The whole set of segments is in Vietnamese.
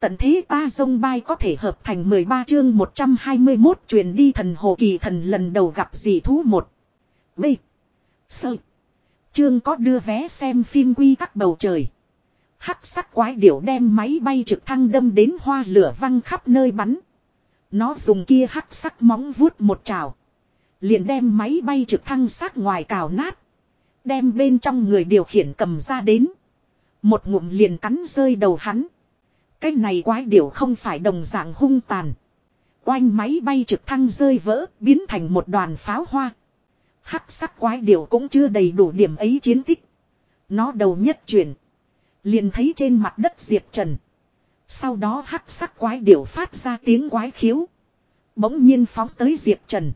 Tận thế ta dông bay có thể hợp thành 13 chương 121 truyền đi thần hồ kỳ thần lần đầu gặp dị thú một B. Sơ. Chương có đưa vé xem phim quy tắc bầu trời. Hắc sắc quái điểu đem máy bay trực thăng đâm đến hoa lửa văng khắp nơi bắn. Nó dùng kia hắc sắc móng vuốt một trào. Liền đem máy bay trực thăng sát ngoài cào nát. Đem bên trong người điều khiển cầm ra đến. Một ngụm liền cắn rơi đầu hắn. Cái này quái điểu không phải đồng dạng hung tàn. Oanh máy bay trực thăng rơi vỡ, biến thành một đoàn pháo hoa. Hắc sắc quái điểu cũng chưa đầy đủ điểm ấy chiến tích. Nó đầu nhất chuyển. Liền thấy trên mặt đất Diệp Trần. Sau đó hắc sắc quái điểu phát ra tiếng quái khiếu. Bỗng nhiên phóng tới Diệp Trần.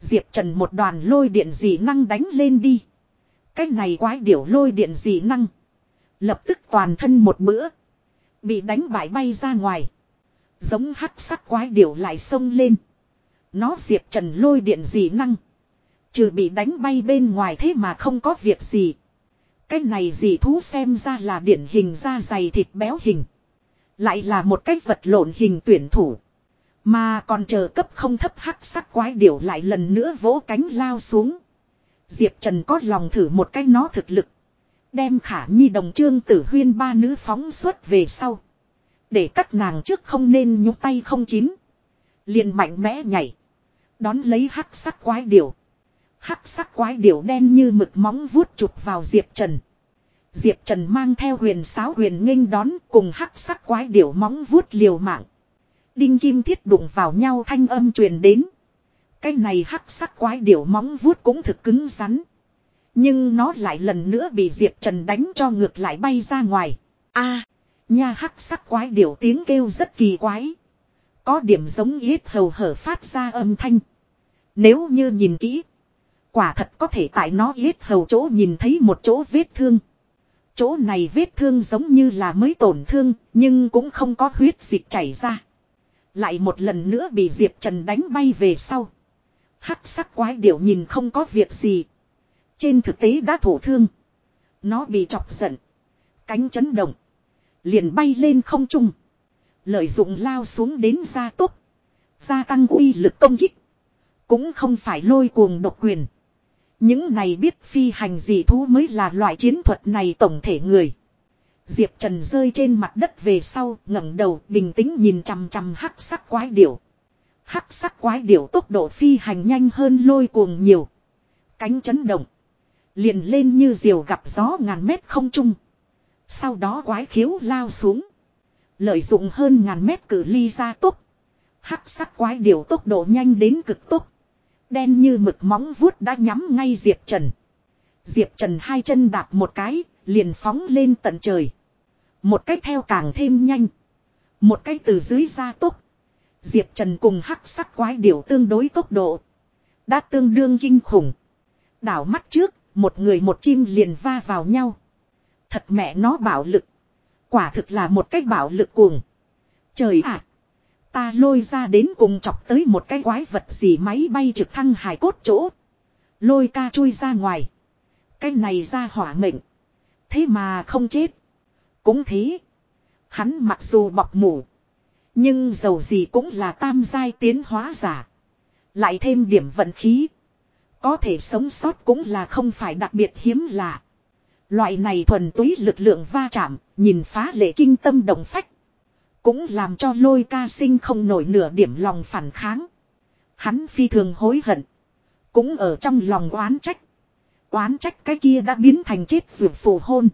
Diệp Trần một đoàn lôi điện dị năng đánh lên đi. Cái này quái điểu lôi điện dị năng. Lập tức toàn thân một bữa. Bị đánh bại bay ra ngoài. Giống hắc sắc quái điểu lại xông lên. Nó Diệp Trần lôi điện gì năng. Trừ bị đánh bay bên ngoài thế mà không có việc gì. Cái này dị thú xem ra là điển hình da dày thịt béo hình. Lại là một cái vật lộn hình tuyển thủ. Mà còn chờ cấp không thấp hắc sắc quái điểu lại lần nữa vỗ cánh lao xuống. Diệp Trần có lòng thử một cái nó thực lực. Đem khả nhi đồng trương tử huyên ba nữ phóng xuất về sau. Để các nàng trước không nên nhúc tay không chín. liền mạnh mẽ nhảy. Đón lấy hắc sắc quái điểu. Hắc sắc quái điểu đen như mực móng vuốt chụp vào Diệp Trần. Diệp Trần mang theo huyền sáo huyền nghênh đón cùng hắc sắc quái điểu móng vuốt liều mạng. Đinh kim thiết đụng vào nhau thanh âm truyền đến. Cái này hắc sắc quái điểu móng vuốt cũng thực cứng rắn. Nhưng nó lại lần nữa bị Diệp Trần đánh cho ngược lại bay ra ngoài. a nha hắc sắc quái điểu tiếng kêu rất kỳ quái. Có điểm giống yết hầu hở phát ra âm thanh. Nếu như nhìn kỹ. Quả thật có thể tại nó yết hầu chỗ nhìn thấy một chỗ vết thương. Chỗ này vết thương giống như là mới tổn thương, nhưng cũng không có huyết dịch chảy ra. Lại một lần nữa bị Diệp Trần đánh bay về sau. Hắc sắc quái điểu nhìn không có việc gì. Trên thực tế đã thổ thương. Nó bị chọc giận. Cánh chấn động. Liền bay lên không trung. Lợi dụng lao xuống đến gia tốc. Gia tăng uy lực công kích. Cũng không phải lôi cuồng độc quyền. Những này biết phi hành dị thú mới là loại chiến thuật này tổng thể người. Diệp Trần rơi trên mặt đất về sau, ngẩng đầu, bình tĩnh nhìn chằm chằm hắc sắc quái điểu. Hắc sắc quái điểu tốc độ phi hành nhanh hơn lôi cuồng nhiều. Cánh chấn động. Liền lên như diều gặp gió ngàn mét không trung. Sau đó quái khiếu lao xuống. Lợi dụng hơn ngàn mét cử ly ra tốc. Hắc sắc quái điểu tốc độ nhanh đến cực tốc. Đen như mực móng vuốt đã nhắm ngay Diệp Trần. Diệp Trần hai chân đạp một cái, liền phóng lên tận trời. Một cách theo càng thêm nhanh. Một cách từ dưới ra tốc. Diệp Trần cùng hắc sắc quái điểu tương đối tốc độ. Đã tương đương kinh khủng. Đảo mắt trước, một người một chim liền va vào nhau. Thật mẹ nó bảo lực. Quả thực là một cách bảo lực cuồng. Trời ạ! Ta lôi ra đến cùng chọc tới một cái quái vật gì máy bay trực thăng hải cốt chỗ. Lôi ca chui ra ngoài. Cái này ra hỏa mệnh. Thế mà không chết. Cũng thế. Hắn mặc dù bọc mủ. Nhưng dầu gì cũng là tam giai tiến hóa giả. Lại thêm điểm vận khí. Có thể sống sót cũng là không phải đặc biệt hiếm lạ. Loại này thuần túy lực lượng va chạm, nhìn phá lệ kinh tâm động phách. Cũng làm cho lôi ca sinh không nổi nửa điểm lòng phản kháng. Hắn phi thường hối hận. Cũng ở trong lòng oán trách. Oán trách cái kia đã biến thành chết ruột phù hôn.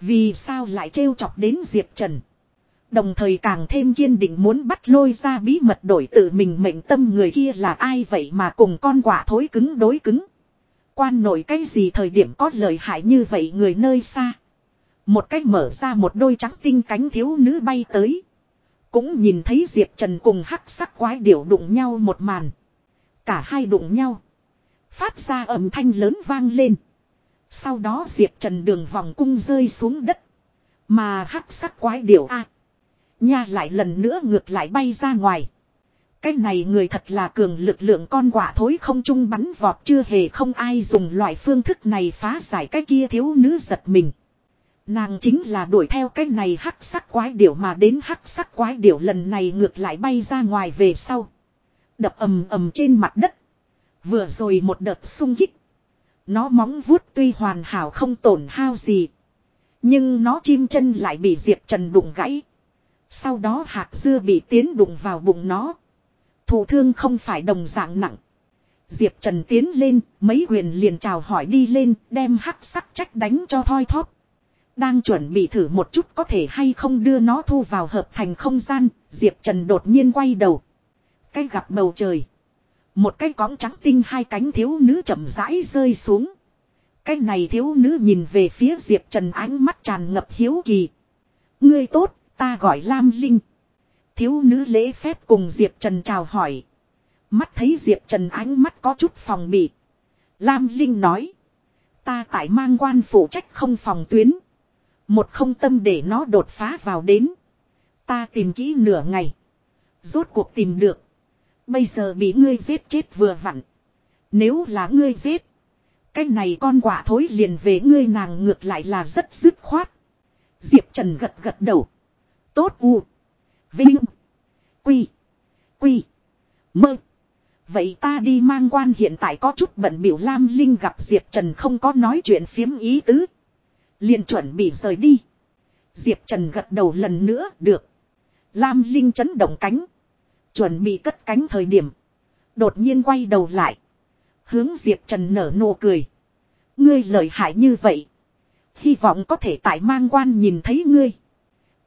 Vì sao lại trêu chọc đến Diệp Trần. Đồng thời càng thêm kiên định muốn bắt lôi ra bí mật đổi tự mình mệnh tâm người kia là ai vậy mà cùng con quả thối cứng đối cứng. Quan nổi cái gì thời điểm có lợi hại như vậy người nơi xa. Một cách mở ra một đôi trắng tinh cánh thiếu nữ bay tới. Cũng nhìn thấy Diệp Trần cùng hắc sắc quái điểu đụng nhau một màn. Cả hai đụng nhau. Phát ra âm thanh lớn vang lên. Sau đó Diệp Trần đường vòng cung rơi xuống đất. Mà hắc sắc quái điểu a Nha lại lần nữa ngược lại bay ra ngoài. Cái này người thật là cường lực lượng con quả thối không trung bắn vọt chưa hề không ai dùng loại phương thức này phá giải cái kia thiếu nữ giật mình. Nàng chính là đuổi theo cái này hắc sắc quái điểu mà đến hắc sắc quái điểu lần này ngược lại bay ra ngoài về sau. Đập ầm ầm trên mặt đất. Vừa rồi một đợt sung kích. Nó móng vuốt tuy hoàn hảo không tổn hao gì. Nhưng nó chim chân lại bị Diệp Trần đụng gãy. Sau đó hạt dưa bị tiến đụng vào bụng nó. Thủ thương không phải đồng dạng nặng. Diệp Trần tiến lên, mấy huyền liền chào hỏi đi lên, đem hắc sắc trách đánh cho thoi thóp. Đang chuẩn bị thử một chút có thể hay không đưa nó thu vào hợp thành không gian, Diệp Trần đột nhiên quay đầu. Cái gặp bầu trời. Một cái cõng trắng tinh hai cánh thiếu nữ chậm rãi rơi xuống. Cái này thiếu nữ nhìn về phía Diệp Trần ánh mắt tràn ngập hiếu kỳ. Ngươi tốt, ta gọi Lam Linh. Thiếu nữ lễ phép cùng Diệp Trần chào hỏi. Mắt thấy Diệp Trần ánh mắt có chút phòng bị. Lam Linh nói. Ta tại mang quan phụ trách không phòng tuyến. Một không tâm để nó đột phá vào đến. Ta tìm kỹ nửa ngày. Rốt cuộc tìm được. Bây giờ bị ngươi giết chết vừa vặn. Nếu là ngươi giết. Cái này con quả thối liền về ngươi nàng ngược lại là rất dứt khoát. Diệp Trần gật gật đầu. Tốt u. Vinh. Quy. Quy. Mơ. Vậy ta đi mang quan hiện tại có chút bận biểu Lam Linh gặp Diệp Trần không có nói chuyện phiếm ý tứ. liền chuẩn bị rời đi. Diệp Trần gật đầu lần nữa, được. Lam Linh chấn động cánh. Chuẩn bị cất cánh thời điểm. Đột nhiên quay đầu lại. Hướng Diệp Trần nở nụ cười. Ngươi lợi hại như vậy. Hy vọng có thể tại mang quan nhìn thấy ngươi.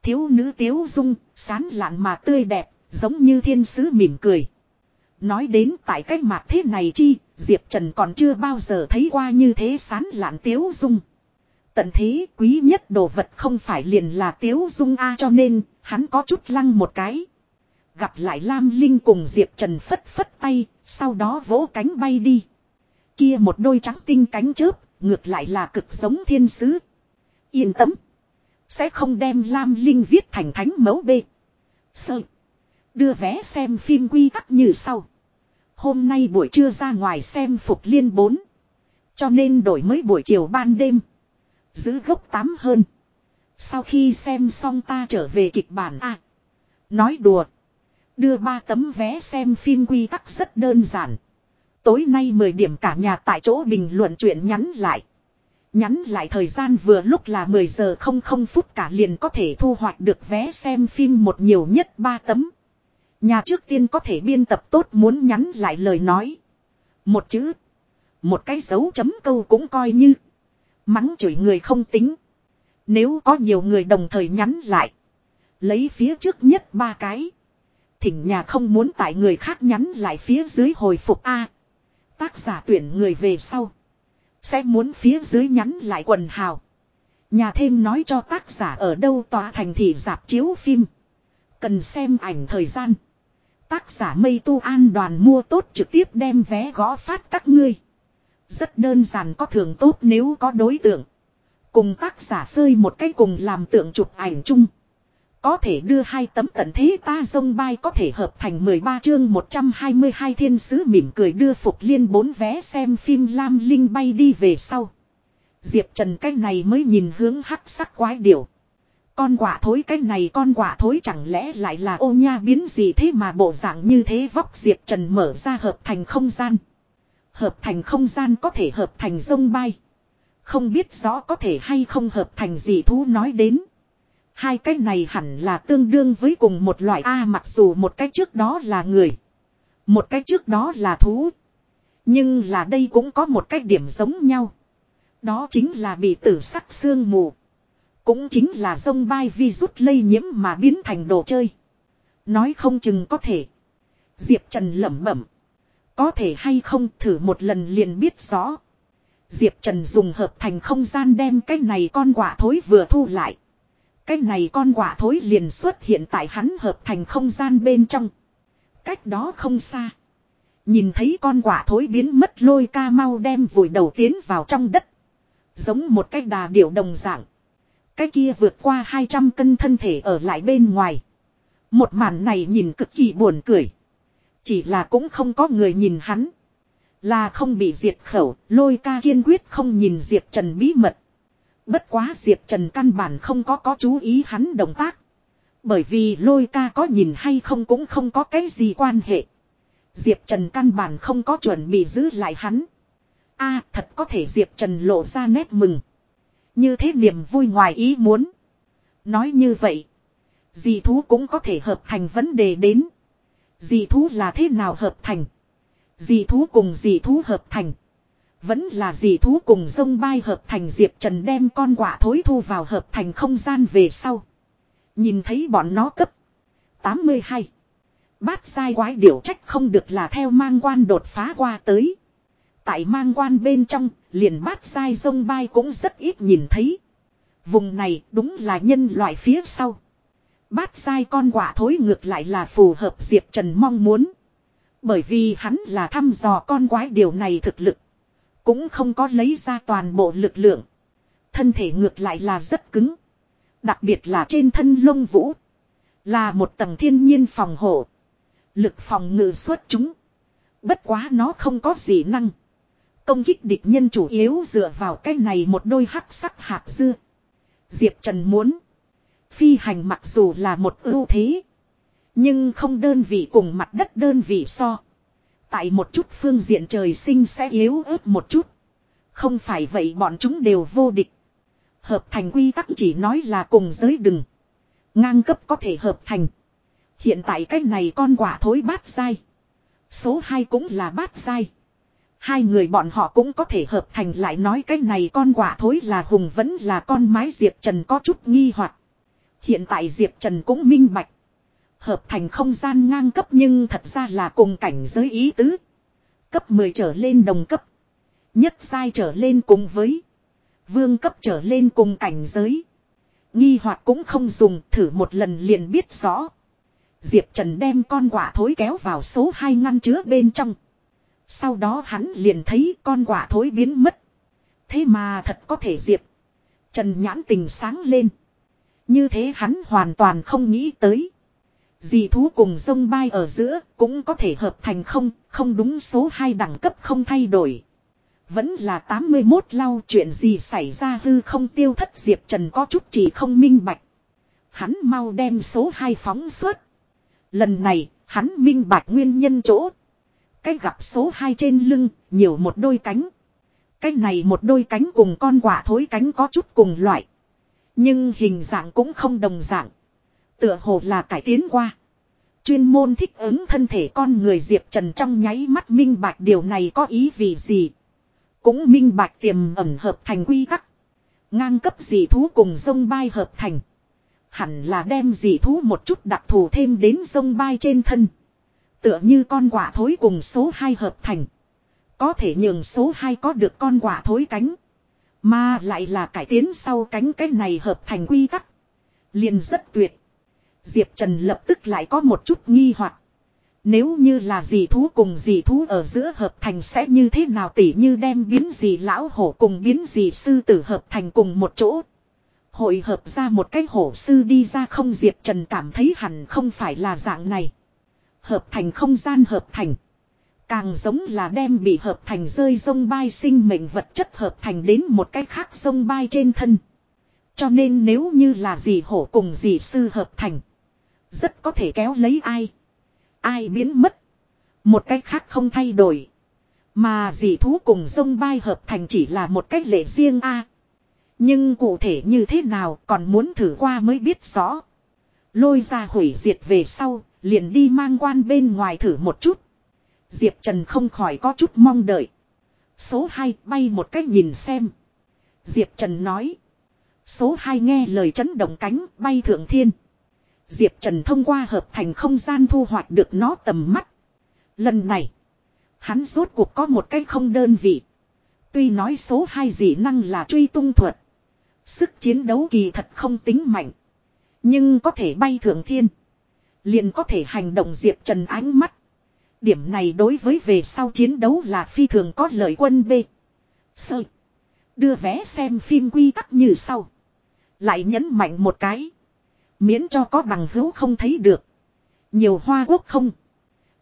Thiếu nữ tiếu dung, sán lạn mà tươi đẹp, giống như thiên sứ mỉm cười. Nói đến tại cách mặt thế này chi, Diệp Trần còn chưa bao giờ thấy qua như thế sán lạn tiếu dung. Tận thế quý nhất đồ vật không phải liền là tiếu dung A cho nên, hắn có chút lăng một cái. Gặp lại Lam Linh cùng Diệp Trần phất phất tay, sau đó vỗ cánh bay đi. Kia một đôi trắng tinh cánh chớp, ngược lại là cực giống thiên sứ. Yên tâm. Sẽ không đem Lam Linh viết thành thánh mẫu bê. Sợ. Đưa vé xem phim quy tắc như sau. Hôm nay buổi trưa ra ngoài xem Phục Liên 4. Cho nên đổi mới buổi chiều ban đêm. Giữ gốc 8 hơn. Sau khi xem xong ta trở về kịch bản A. nói đùa. Đưa ba tấm vé xem phim quy tắc rất đơn giản. Tối nay 10 điểm cả nhà tại chỗ bình luận chuyện nhắn lại. Nhắn lại thời gian vừa lúc là 10 giờ 00 phút cả liền có thể thu hoạch được vé xem phim một nhiều nhất 3 tấm. Nhà trước tiên có thể biên tập tốt muốn nhắn lại lời nói. Một chữ. Một cái dấu chấm câu cũng coi như. Mắng chửi người không tính. Nếu có nhiều người đồng thời nhắn lại. Lấy phía trước nhất ba cái. Thỉnh nhà không muốn tại người khác nhắn lại phía dưới hồi phục A. Tác giả tuyển người về sau. Sẽ muốn phía dưới nhắn lại quần hào. Nhà thêm nói cho tác giả ở đâu tòa thành thị dạp chiếu phim. Cần xem ảnh thời gian. Tác giả mây tu an đoàn mua tốt trực tiếp đem vé gõ phát các ngươi. Rất đơn giản có thường tốt nếu có đối tượng. Cùng tác giả phơi một cái cùng làm tượng chụp ảnh chung. Có thể đưa hai tấm tận thế ta dông bay có thể hợp thành 13 chương 122 thiên sứ mỉm cười đưa Phục Liên bốn vé xem phim Lam Linh bay đi về sau. Diệp Trần cái này mới nhìn hướng hắc sắc quái điểu. Con quả thối cái này con quả thối chẳng lẽ lại là ô nha biến gì thế mà bộ dạng như thế vóc Diệp Trần mở ra hợp thành không gian. Hợp thành không gian có thể hợp thành sông bay. Không biết rõ có thể hay không hợp thành gì thú nói đến. Hai cái này hẳn là tương đương với cùng một loại A mặc dù một cái trước đó là người. Một cái trước đó là thú. Nhưng là đây cũng có một cái điểm giống nhau. Đó chính là bị tử sắc xương mù. Cũng chính là sông bay virus lây nhiễm mà biến thành đồ chơi. Nói không chừng có thể. Diệp Trần lẩm bẩm. Có thể hay không thử một lần liền biết rõ. Diệp Trần dùng hợp thành không gian đem cái này con quả thối vừa thu lại. Cái này con quả thối liền xuất hiện tại hắn hợp thành không gian bên trong. Cách đó không xa. Nhìn thấy con quả thối biến mất lôi ca mau đem vùi đầu tiến vào trong đất. Giống một cái đà điểu đồng dạng. Cái kia vượt qua 200 cân thân thể ở lại bên ngoài. Một màn này nhìn cực kỳ buồn cười. Chỉ là cũng không có người nhìn hắn. Là không bị diệt khẩu, lôi ca kiên quyết không nhìn Diệp Trần bí mật. Bất quá Diệp Trần căn bản không có có chú ý hắn động tác. Bởi vì lôi ca có nhìn hay không cũng không có cái gì quan hệ. Diệp Trần căn bản không có chuẩn bị giữ lại hắn. a, thật có thể Diệp Trần lộ ra nét mừng. Như thế niềm vui ngoài ý muốn. Nói như vậy. Dì thú cũng có thể hợp thành vấn đề đến. Dì thú là thế nào hợp thành? Dì thú cùng dì thú hợp thành. Vẫn là dị thú cùng sông bay hợp thành Diệp Trần đem con quả thối thu vào hợp thành không gian về sau. Nhìn thấy bọn nó cấp 82. Bát sai quái điểu trách không được là theo mang quan đột phá qua tới. Tại mang quan bên trong, liền bát sai sông bay cũng rất ít nhìn thấy. Vùng này đúng là nhân loại phía sau. Bát sai con quả thối ngược lại là phù hợp Diệp Trần mong muốn. Bởi vì hắn là thăm dò con quái điều này thực lực. Cũng không có lấy ra toàn bộ lực lượng. Thân thể ngược lại là rất cứng. Đặc biệt là trên thân lông vũ. Là một tầng thiên nhiên phòng hộ. Lực phòng ngự xuất chúng. Bất quá nó không có gì năng. Công kích địch nhân chủ yếu dựa vào cái này một đôi hắc sắc hạt dưa. Diệp Trần muốn. Phi hành mặc dù là một ưu thế. Nhưng không đơn vị cùng mặt đất đơn vị so. Tại một chút phương diện trời sinh sẽ yếu ớt một chút. Không phải vậy bọn chúng đều vô địch. Hợp thành quy tắc chỉ nói là cùng giới đừng. Ngang cấp có thể hợp thành. Hiện tại cái này con quả thối bát dai. Số 2 cũng là bát dai. Hai người bọn họ cũng có thể hợp thành lại nói cái này con quả thối là hùng vẫn là con mái Diệp Trần có chút nghi hoặc Hiện tại Diệp Trần cũng minh bạch. Hợp thành không gian ngang cấp nhưng thật ra là cùng cảnh giới ý tứ. Cấp 10 trở lên đồng cấp. Nhất sai trở lên cùng với. Vương cấp trở lên cùng cảnh giới. Nghi hoặc cũng không dùng, thử một lần liền biết rõ. Diệp Trần đem con quả thối kéo vào số 2 ngăn chứa bên trong. Sau đó hắn liền thấy con quả thối biến mất. Thế mà thật có thể Diệp. Trần nhãn tình sáng lên. Như thế hắn hoàn toàn không nghĩ tới. Dì thú cùng sông bay ở giữa cũng có thể hợp thành không, không đúng số 2 đẳng cấp không thay đổi. Vẫn là 81 lau chuyện gì xảy ra hư không tiêu thất Diệp Trần có chút chỉ không minh bạch. Hắn mau đem số 2 phóng suốt. Lần này, hắn minh bạch nguyên nhân chỗ. Cái gặp số 2 trên lưng, nhiều một đôi cánh. Cái này một đôi cánh cùng con quả thối cánh có chút cùng loại. Nhưng hình dạng cũng không đồng dạng. Tựa hồ là cải tiến qua. Chuyên môn thích ứng thân thể con người Diệp Trần trong nháy mắt minh bạch điều này có ý vì gì. Cũng minh bạch tiềm ẩn hợp thành quy tắc. Ngang cấp dị thú cùng sông bay hợp thành. Hẳn là đem dị thú một chút đặc thù thêm đến sông bay trên thân. Tựa như con quả thối cùng số 2 hợp thành. Có thể nhường số 2 có được con quả thối cánh. Mà lại là cải tiến sau cánh cái này hợp thành quy tắc. liền rất tuyệt. Diệp Trần lập tức lại có một chút nghi hoặc Nếu như là dị thú cùng dị thú ở giữa hợp thành sẽ như thế nào tỉ như đem biến dị lão hổ cùng biến dị sư tử hợp thành cùng một chỗ. Hội hợp ra một cái hổ sư đi ra không Diệp Trần cảm thấy hẳn không phải là dạng này. Hợp thành không gian hợp thành. Càng giống là đem bị hợp thành rơi sông bay sinh mệnh vật chất hợp thành đến một cái khác sông bay trên thân. Cho nên nếu như là gì hổ cùng gì sư hợp thành. Rất có thể kéo lấy ai. Ai biến mất. Một cách khác không thay đổi. Mà dị thú cùng sông bay hợp thành chỉ là một cách lệ riêng a Nhưng cụ thể như thế nào còn muốn thử qua mới biết rõ. Lôi ra hủy diệt về sau, liền đi mang quan bên ngoài thử một chút. Diệp Trần không khỏi có chút mong đợi. Số 2 bay một cách nhìn xem. Diệp Trần nói. Số 2 nghe lời chấn động cánh bay thượng thiên. Diệp Trần thông qua hợp thành không gian thu hoạch được nó tầm mắt. Lần này. Hắn rốt cuộc có một cái không đơn vị. Tuy nói số 2 dị năng là truy tung thuật. Sức chiến đấu kỳ thật không tính mạnh. Nhưng có thể bay thượng thiên. Liền có thể hành động Diệp Trần ánh mắt. Điểm này đối với về sau chiến đấu là phi thường có lợi quân B. Sơ. Đưa vé xem phim quy tắc như sau. Lại nhấn mạnh một cái. Miễn cho có bằng hữu không thấy được. Nhiều hoa quốc không.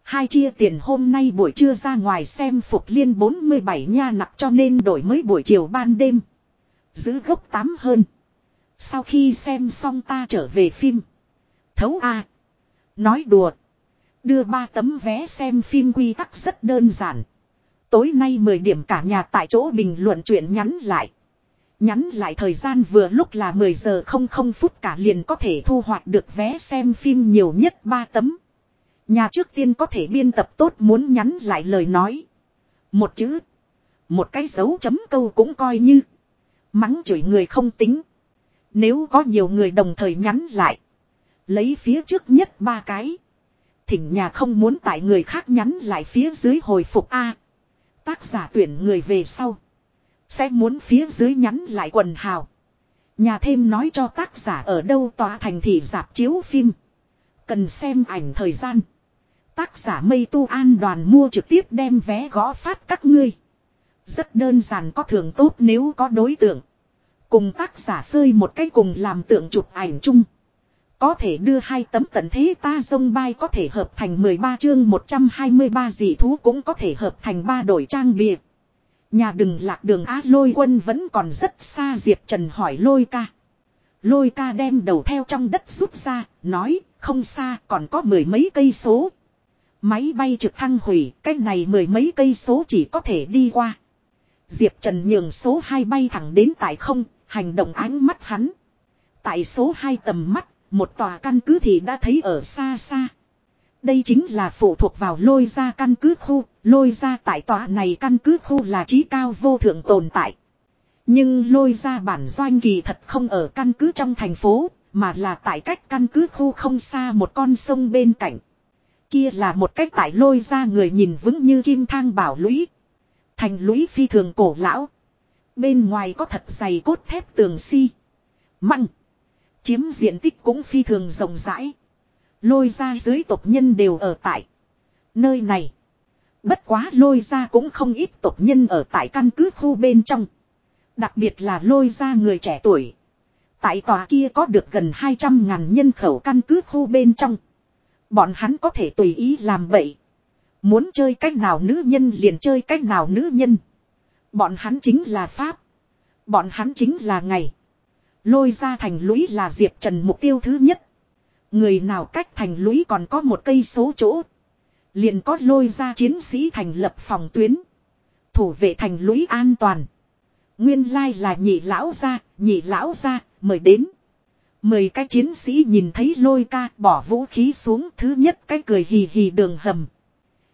Hai chia tiền hôm nay buổi trưa ra ngoài xem phục liên 47 nha nặc cho nên đổi mới buổi chiều ban đêm. Giữ gốc tám hơn. Sau khi xem xong ta trở về phim. Thấu A. Nói đùa. Đưa ba tấm vé xem phim quy tắc rất đơn giản. Tối nay 10 điểm cả nhà tại chỗ bình luận chuyện nhắn lại. Nhắn lại thời gian vừa lúc là 10 giờ 00 phút cả liền có thể thu hoạch được vé xem phim nhiều nhất 3 tấm. Nhà trước tiên có thể biên tập tốt muốn nhắn lại lời nói. Một chữ. Một cái dấu chấm câu cũng coi như. Mắng chửi người không tính. Nếu có nhiều người đồng thời nhắn lại. Lấy phía trước nhất ba cái. Thỉnh nhà không muốn tại người khác nhắn lại phía dưới hồi phục A. Tác giả tuyển người về sau. Sẽ muốn phía dưới nhắn lại quần hào. Nhà thêm nói cho tác giả ở đâu tòa thành thị dạp chiếu phim. Cần xem ảnh thời gian. Tác giả mây tu an đoàn mua trực tiếp đem vé gõ phát các ngươi. Rất đơn giản có thưởng tốt nếu có đối tượng. Cùng tác giả phơi một cái cùng làm tượng chụp ảnh chung. Có thể đưa hai tấm tận thế ta sông bay có thể hợp thành 13 chương 123 dị thú cũng có thể hợp thành ba đổi trang bìa. Nhà đừng lạc đường á lôi quân vẫn còn rất xa Diệp Trần hỏi lôi ca. Lôi ca đem đầu theo trong đất rút ra, nói, không xa còn có mười mấy cây số. Máy bay trực thăng hủy, cách này mười mấy cây số chỉ có thể đi qua. Diệp Trần nhường số 2 bay thẳng đến tại không, hành động ánh mắt hắn. Tại số 2 tầm mắt, một tòa căn cứ thì đã thấy ở xa xa. Đây chính là phụ thuộc vào lôi ra căn cứ khu, lôi ra tại tòa này căn cứ khu là trí cao vô thượng tồn tại. Nhưng lôi ra bản doanh kỳ thật không ở căn cứ trong thành phố, mà là tại cách căn cứ khu không xa một con sông bên cạnh. Kia là một cách tại lôi ra người nhìn vững như kim thang bảo lũy. Thành lũy phi thường cổ lão. Bên ngoài có thật dày cốt thép tường si. Măng. Chiếm diện tích cũng phi thường rộng rãi. Lôi ra dưới tộc nhân đều ở tại. Nơi này. Bất quá lôi ra cũng không ít tộc nhân ở tại căn cứ khu bên trong. Đặc biệt là lôi ra người trẻ tuổi. Tại tòa kia có được gần 200 ngàn nhân khẩu căn cứ khu bên trong. Bọn hắn có thể tùy ý làm bậy. Muốn chơi cách nào nữ nhân liền chơi cách nào nữ nhân. Bọn hắn chính là Pháp. Bọn hắn chính là ngày. Lôi ra thành lũy là Diệp Trần mục tiêu thứ nhất. Người nào cách thành lũy còn có một cây số chỗ. Liền có lôi ra chiến sĩ thành lập phòng tuyến. Thủ vệ thành lũy an toàn. Nguyên lai là nhị lão ra, nhị lão ra, mời đến. Mười cái chiến sĩ nhìn thấy lôi ca bỏ vũ khí xuống thứ nhất cái cười hì hì đường hầm.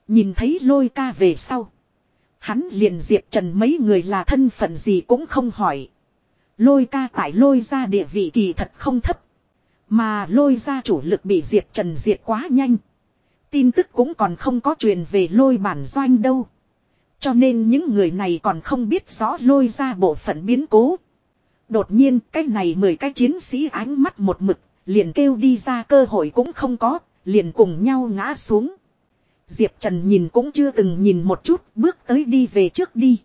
Nhìn thấy lôi ca về sau. Hắn liền diệp trần mấy người là thân phận gì cũng không hỏi. Lôi ca tại lôi ra địa vị kỳ thật không thấp. Mà lôi ra chủ lực bị diệp trần diệt quá nhanh. Tin tức cũng còn không có truyền về lôi bản doanh đâu. Cho nên những người này còn không biết rõ lôi ra bộ phận biến cố. Đột nhiên cái này mười cái chiến sĩ ánh mắt một mực, liền kêu đi ra cơ hội cũng không có, liền cùng nhau ngã xuống. Diệp Trần nhìn cũng chưa từng nhìn một chút, bước tới đi về trước đi.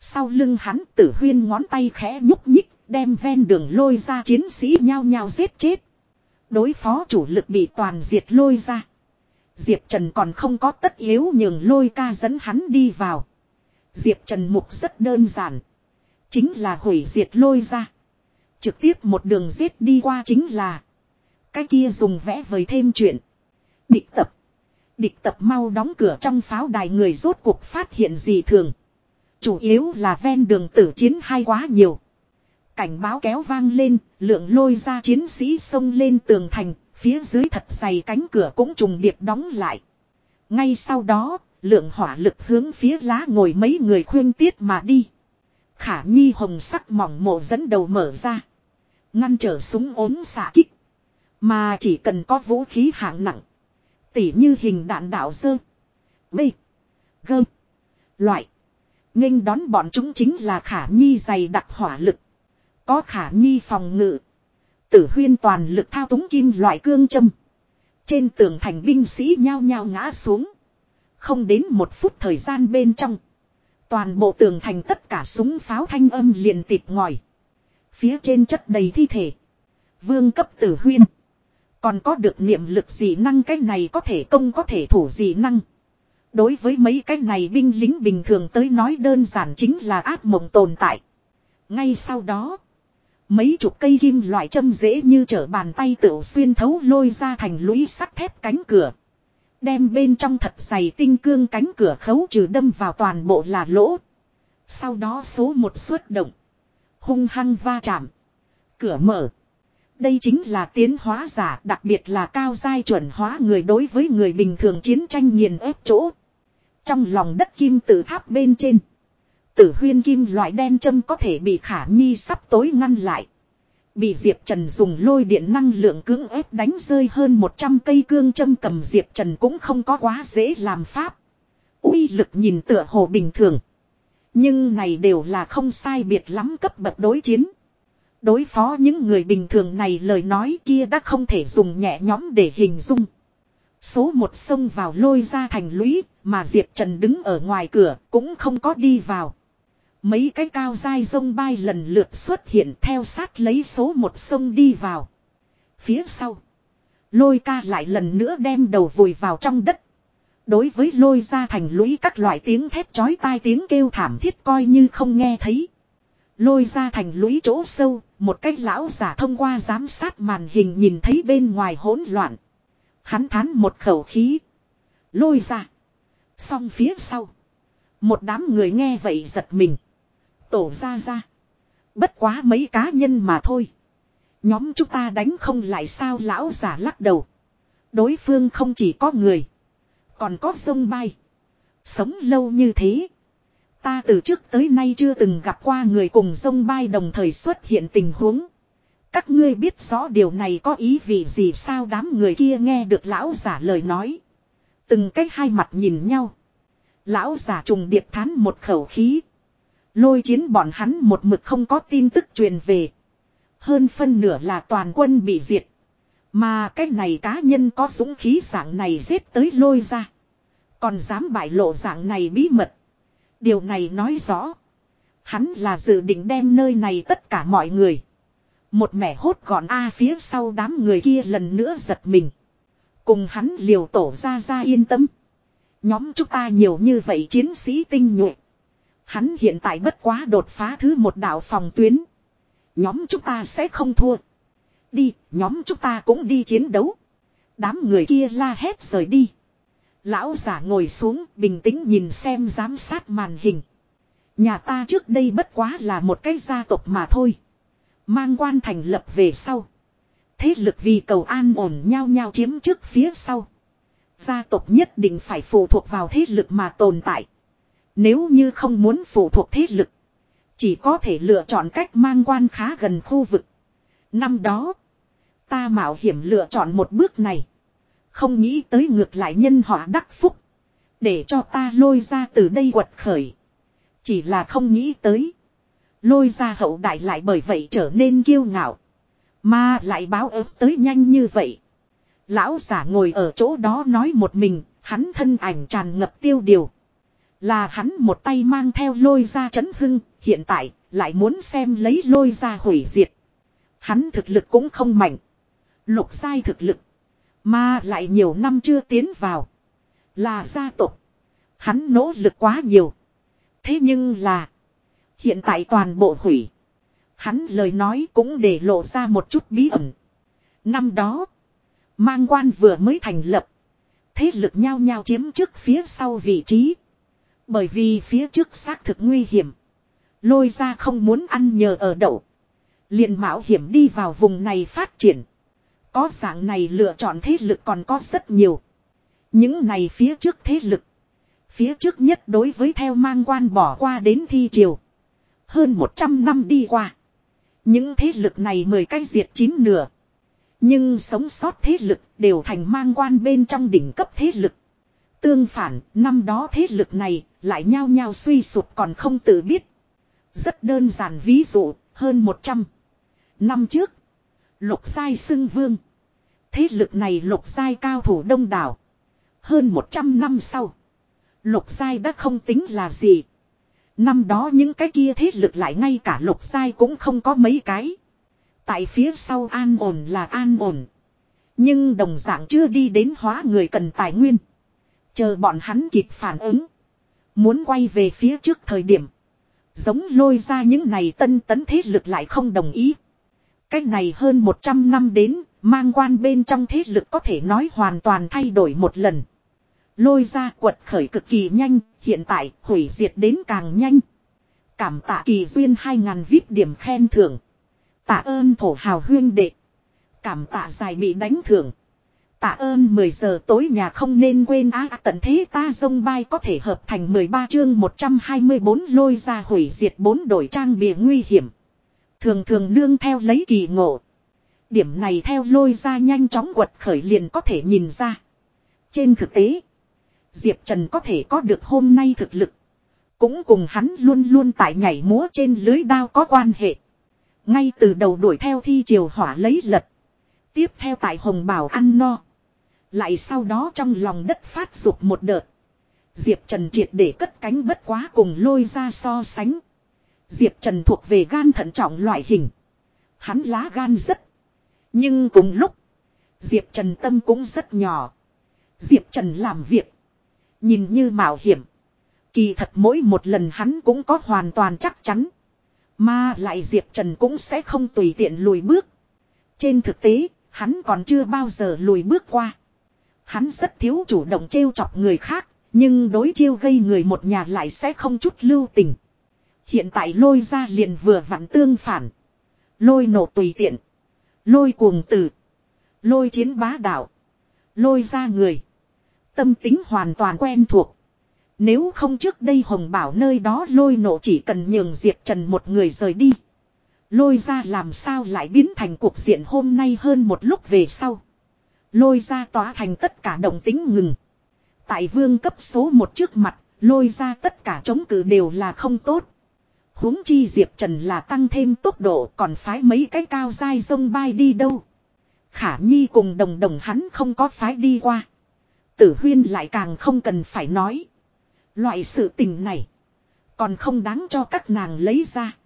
Sau lưng hắn tử huyên ngón tay khẽ nhúc nhích, đem ven đường lôi ra chiến sĩ nhao nhao giết chết. Đối phó chủ lực bị toàn diệt lôi ra. Diệp Trần còn không có tất yếu nhường lôi ca dẫn hắn đi vào. Diệp Trần mục rất đơn giản. Chính là hủy diệt lôi ra. Trực tiếp một đường giết đi qua chính là. Cái kia dùng vẽ vời thêm chuyện. Địch tập. Địch tập mau đóng cửa trong pháo đài người rốt cuộc phát hiện gì thường. Chủ yếu là ven đường tử chiến hay quá nhiều. Cảnh báo kéo vang lên, lượng lôi ra chiến sĩ xông lên tường thành, phía dưới thật dày cánh cửa cũng trùng điệp đóng lại. Ngay sau đó, lượng hỏa lực hướng phía lá ngồi mấy người khuyên tiết mà đi. Khả nhi hồng sắc mỏng mộ dẫn đầu mở ra. Ngăn trở súng ốm xạ kích. Mà chỉ cần có vũ khí hạng nặng. Tỉ như hình đạn đạo sơ. B. Gơ. Loại. nghênh đón bọn chúng chính là khả nhi dày đặc hỏa lực. Có khả nhi phòng ngự. Tử huyên toàn lực thao túng kim loại cương châm. Trên tường thành binh sĩ nhao nhao ngã xuống. Không đến một phút thời gian bên trong. Toàn bộ tường thành tất cả súng pháo thanh âm liền tịt ngòi. Phía trên chất đầy thi thể. Vương cấp tử huyên. Còn có được niệm lực gì năng cái này có thể công có thể thủ gì năng. Đối với mấy cái này binh lính bình thường tới nói đơn giản chính là ác mộng tồn tại. Ngay sau đó. Mấy chục cây kim loại châm dễ như trở bàn tay tựu xuyên thấu lôi ra thành lũy sắt thép cánh cửa. Đem bên trong thật dày tinh cương cánh cửa khấu trừ đâm vào toàn bộ là lỗ. Sau đó số một xuất động. Hung hăng va chạm. Cửa mở. Đây chính là tiến hóa giả, đặc biệt là cao giai chuẩn hóa người đối với người bình thường chiến tranh nghiền ép chỗ. Trong lòng đất kim tự tháp bên trên. Tử huyên kim loại đen châm có thể bị khả nhi sắp tối ngăn lại. Bị Diệp Trần dùng lôi điện năng lượng cưỡng ép đánh rơi hơn 100 cây cương châm cầm Diệp Trần cũng không có quá dễ làm pháp. uy lực nhìn tựa hồ bình thường. Nhưng này đều là không sai biệt lắm cấp bậc đối chiến. Đối phó những người bình thường này lời nói kia đã không thể dùng nhẹ nhõm để hình dung. Số một sông vào lôi ra thành lũy, mà Diệp Trần đứng ở ngoài cửa cũng không có đi vào. Mấy cái cao dai sông bay lần lượt xuất hiện theo sát lấy số một sông đi vào. Phía sau. Lôi ca lại lần nữa đem đầu vùi vào trong đất. Đối với lôi ra thành lũy các loại tiếng thép chói tai tiếng kêu thảm thiết coi như không nghe thấy. Lôi ra thành lũy chỗ sâu, một cái lão giả thông qua giám sát màn hình nhìn thấy bên ngoài hỗn loạn. Hắn thán một khẩu khí. Lôi ra. Xong phía sau. Một đám người nghe vậy giật mình. Tổ ra ra. Bất quá mấy cá nhân mà thôi. Nhóm chúng ta đánh không lại sao lão giả lắc đầu. Đối phương không chỉ có người. Còn có sông bay. Sống lâu như thế. Ta từ trước tới nay chưa từng gặp qua người cùng sông bay đồng thời xuất hiện tình huống. Các ngươi biết rõ điều này có ý vị gì sao đám người kia nghe được lão giả lời nói. Từng cách hai mặt nhìn nhau. Lão giả trùng điệp thán một khẩu khí. Lôi chiến bọn hắn một mực không có tin tức truyền về. Hơn phân nửa là toàn quân bị diệt. Mà cái này cá nhân có dũng khí dạng này giết tới lôi ra. Còn dám bại lộ dạng này bí mật. Điều này nói rõ. Hắn là dự định đem nơi này tất cả mọi người. Một mẻ hốt gọn A phía sau đám người kia lần nữa giật mình. Cùng hắn liều tổ ra ra yên tâm. Nhóm chúng ta nhiều như vậy chiến sĩ tinh nhuệ. Hắn hiện tại bất quá đột phá thứ một đạo phòng tuyến. Nhóm chúng ta sẽ không thua. Đi, nhóm chúng ta cũng đi chiến đấu. Đám người kia la hét rời đi. Lão giả ngồi xuống bình tĩnh nhìn xem giám sát màn hình. Nhà ta trước đây bất quá là một cái gia tộc mà thôi. Mang quan thành lập về sau. Thế lực vì cầu an ổn nhau nhau chiếm trước phía sau. Gia tộc nhất định phải phụ thuộc vào thế lực mà tồn tại. Nếu như không muốn phụ thuộc thế lực. Chỉ có thể lựa chọn cách mang quan khá gần khu vực. Năm đó. Ta mạo hiểm lựa chọn một bước này. Không nghĩ tới ngược lại nhân họa đắc phúc. Để cho ta lôi ra từ đây quật khởi. Chỉ là không nghĩ tới. Lôi ra hậu đại lại bởi vậy trở nên kiêu ngạo. Mà lại báo ớt tới nhanh như vậy. Lão giả ngồi ở chỗ đó nói một mình, hắn thân ảnh tràn ngập tiêu điều. Là hắn một tay mang theo lôi ra chấn hưng, hiện tại lại muốn xem lấy lôi ra hủy diệt. Hắn thực lực cũng không mạnh. Lục sai thực lực. Mà lại nhiều năm chưa tiến vào. Là gia tộc. Hắn nỗ lực quá nhiều. Thế nhưng là. Hiện tại toàn bộ hủy. Hắn lời nói cũng để lộ ra một chút bí ẩn. Năm đó. Mang quan vừa mới thành lập. Thế lực nhau nhau chiếm trước phía sau vị trí. Bởi vì phía trước xác thực nguy hiểm. Lôi ra không muốn ăn nhờ ở đậu. liền mạo hiểm đi vào vùng này phát triển. Có dạng này lựa chọn thế lực còn có rất nhiều. Những này phía trước thế lực. Phía trước nhất đối với theo mang quan bỏ qua đến thi triều. Hơn 100 năm đi qua. Những thế lực này mười cái diệt chín nửa. Nhưng sống sót thế lực đều thành mang quan bên trong đỉnh cấp thế lực. Tương phản, năm đó thế lực này lại nhao nhao suy sụp còn không tự biết. Rất đơn giản ví dụ, hơn 100 năm trước, lục sai xưng vương. Thế lực này lục sai cao thủ đông đảo. Hơn 100 năm sau, lục sai đã không tính là gì. Năm đó những cái kia thế lực lại ngay cả lục sai cũng không có mấy cái. Tại phía sau an ổn là an ổn. Nhưng đồng dạng chưa đi đến hóa người cần tài nguyên. Chờ bọn hắn kịp phản ứng. Muốn quay về phía trước thời điểm. Giống lôi ra những này tân tấn thế lực lại không đồng ý. Cách này hơn 100 năm đến, mang quan bên trong thế lực có thể nói hoàn toàn thay đổi một lần. Lôi ra quật khởi cực kỳ nhanh, hiện tại hủy diệt đến càng nhanh. Cảm tạ kỳ duyên 2.000 vip điểm khen thưởng. Tạ ơn thổ hào huyên đệ. Cảm tạ dài bị đánh thưởng. Tạ ơn 10 giờ tối nhà không nên quên á tận thế ta dông bay có thể hợp thành 13 chương 124 lôi ra hủy diệt bốn đổi trang bị nguy hiểm. Thường thường nương theo lấy kỳ ngộ. Điểm này theo lôi ra nhanh chóng quật khởi liền có thể nhìn ra. Trên thực tế, Diệp Trần có thể có được hôm nay thực lực. Cũng cùng hắn luôn luôn tại nhảy múa trên lưới đao có quan hệ. Ngay từ đầu đuổi theo thi triều hỏa lấy lật. Tiếp theo tại hồng bảo ăn no. Lại sau đó trong lòng đất phát dục một đợt. Diệp Trần triệt để cất cánh bất quá cùng lôi ra so sánh. Diệp Trần thuộc về gan thận trọng loại hình. Hắn lá gan rất. Nhưng cùng lúc. Diệp Trần tâm cũng rất nhỏ. Diệp Trần làm việc. Nhìn như mạo hiểm. Kỳ thật mỗi một lần hắn cũng có hoàn toàn chắc chắn. Mà lại Diệp Trần cũng sẽ không tùy tiện lùi bước. Trên thực tế, hắn còn chưa bao giờ lùi bước qua. Hắn rất thiếu chủ động trêu chọc người khác, nhưng đối chiêu gây người một nhà lại sẽ không chút lưu tình. Hiện tại lôi ra liền vừa vặn tương phản. Lôi nổ tùy tiện. Lôi cuồng tử. Lôi chiến bá đạo. Lôi ra người. Tâm tính hoàn toàn quen thuộc. Nếu không trước đây Hồng Bảo nơi đó lôi nổ chỉ cần nhường Diệp Trần một người rời đi. Lôi ra làm sao lại biến thành cuộc diện hôm nay hơn một lúc về sau. Lôi ra tỏa thành tất cả động tính ngừng. Tại vương cấp số một trước mặt, lôi ra tất cả chống cự đều là không tốt. huống chi Diệp Trần là tăng thêm tốc độ còn phái mấy cái cao dai sông bay đi đâu. Khả Nhi cùng đồng đồng hắn không có phái đi qua. Tử huyên lại càng không cần phải nói. Loại sự tình này. Còn không đáng cho các nàng lấy ra.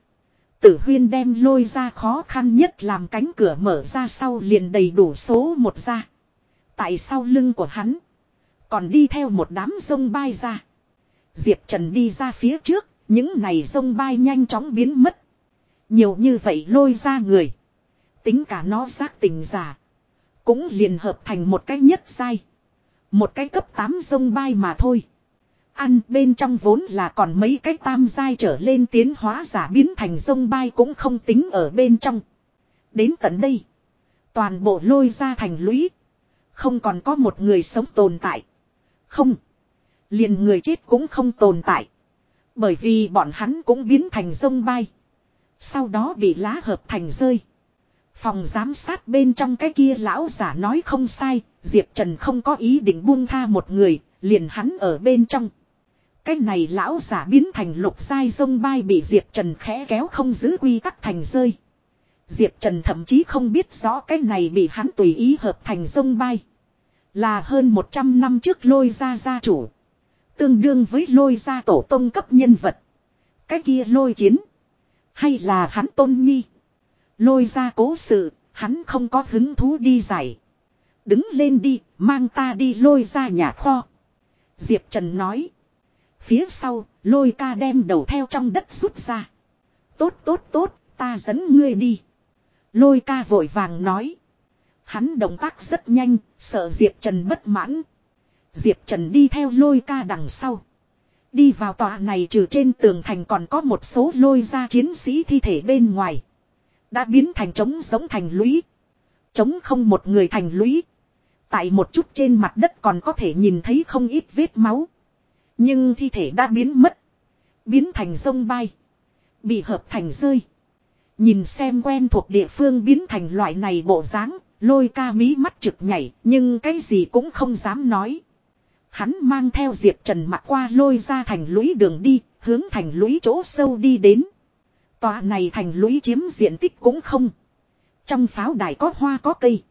Tử huyên đem lôi ra khó khăn nhất làm cánh cửa mở ra sau liền đầy đủ số một ra. Tại sau lưng của hắn. Còn đi theo một đám sông bay ra. Diệp Trần đi ra phía trước. Những này sông bay nhanh chóng biến mất. Nhiều như vậy lôi ra người. Tính cả nó giác tình giả. Cũng liền hợp thành một cái nhất sai. Một cái cấp 8 sông bay mà thôi. Ăn bên trong vốn là còn mấy cái tam giai trở lên tiến hóa giả biến thành sông bay cũng không tính ở bên trong. Đến tận đây. Toàn bộ lôi ra thành lũy. Không còn có một người sống tồn tại. Không. Liền người chết cũng không tồn tại. Bởi vì bọn hắn cũng biến thành sông bay. Sau đó bị lá hợp thành rơi. Phòng giám sát bên trong cái kia lão giả nói không sai, Diệp Trần không có ý định buông tha một người, liền hắn ở bên trong. Cái này lão giả biến thành lục sai sông bay bị Diệp Trần khẽ kéo không giữ quy tắc thành rơi. Diệp Trần thậm chí không biết rõ cái này bị hắn tùy ý hợp thành sông bay. Là hơn 100 năm trước lôi ra gia chủ. Tương đương với lôi ra tổ tông cấp nhân vật. Cái kia lôi chiến. Hay là hắn tôn nhi. Lôi ra cố sự, hắn không có hứng thú đi giải. Đứng lên đi, mang ta đi lôi ra nhà kho. Diệp Trần nói. Phía sau, lôi ca đem đầu theo trong đất rút ra. Tốt tốt tốt, ta dẫn ngươi đi. Lôi ca vội vàng nói. Hắn động tác rất nhanh, sợ Diệp Trần bất mãn. Diệp Trần đi theo lôi ca đằng sau. Đi vào tòa này trừ trên tường thành còn có một số lôi ra chiến sĩ thi thể bên ngoài. Đã biến thành trống giống thành lũy. Trống không một người thành lũy. Tại một chút trên mặt đất còn có thể nhìn thấy không ít vết máu. Nhưng thi thể đã biến mất. Biến thành sông bay. Bị hợp thành rơi. Nhìn xem quen thuộc địa phương biến thành loại này bộ dáng, lôi ca mí mắt trực nhảy, nhưng cái gì cũng không dám nói. Hắn mang theo Diệp Trần mặt qua lôi ra thành lũy đường đi, hướng thành lũy chỗ sâu đi đến. Tòa này thành lũy chiếm diện tích cũng không. Trong pháo đài có hoa có cây.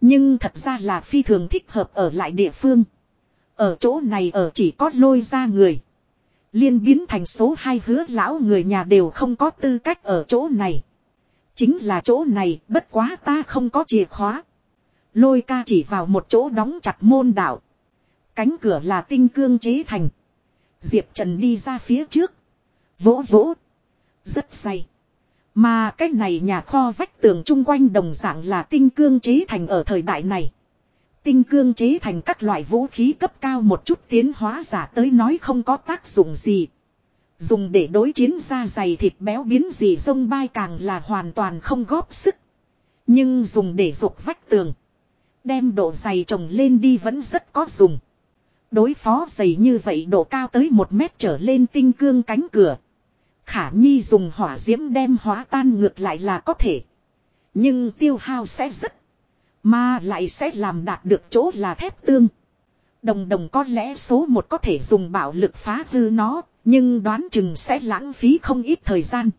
Nhưng thật ra là phi thường thích hợp ở lại địa phương. Ở chỗ này ở chỉ có lôi ra người. Liên biến thành số hai hứa lão người nhà đều không có tư cách ở chỗ này. Chính là chỗ này, bất quá ta không có chìa khóa. Lôi ca chỉ vào một chỗ đóng chặt môn đạo. Cánh cửa là tinh cương chế thành. Diệp Trần đi ra phía trước. Vỗ vỗ. Rất say. Mà cái này nhà kho vách tường chung quanh đồng dạng là tinh cương chế thành ở thời đại này. Tinh cương chế thành các loại vũ khí cấp cao một chút tiến hóa giả tới nói không có tác dụng gì. Dùng để đối chiến da dày thịt béo biến gì sông bay càng là hoàn toàn không góp sức. Nhưng dùng để dục vách tường. Đem độ dày trồng lên đi vẫn rất có dùng. Đối phó dày như vậy độ cao tới một mét trở lên tinh cương cánh cửa. Khả Nhi dùng hỏa diễm đem hóa tan ngược lại là có thể. Nhưng tiêu hao sẽ rất. Mà lại sẽ làm đạt được chỗ là thép tương. Đồng đồng có lẽ số một có thể dùng bạo lực phá hư nó. Nhưng đoán chừng sẽ lãng phí không ít thời gian.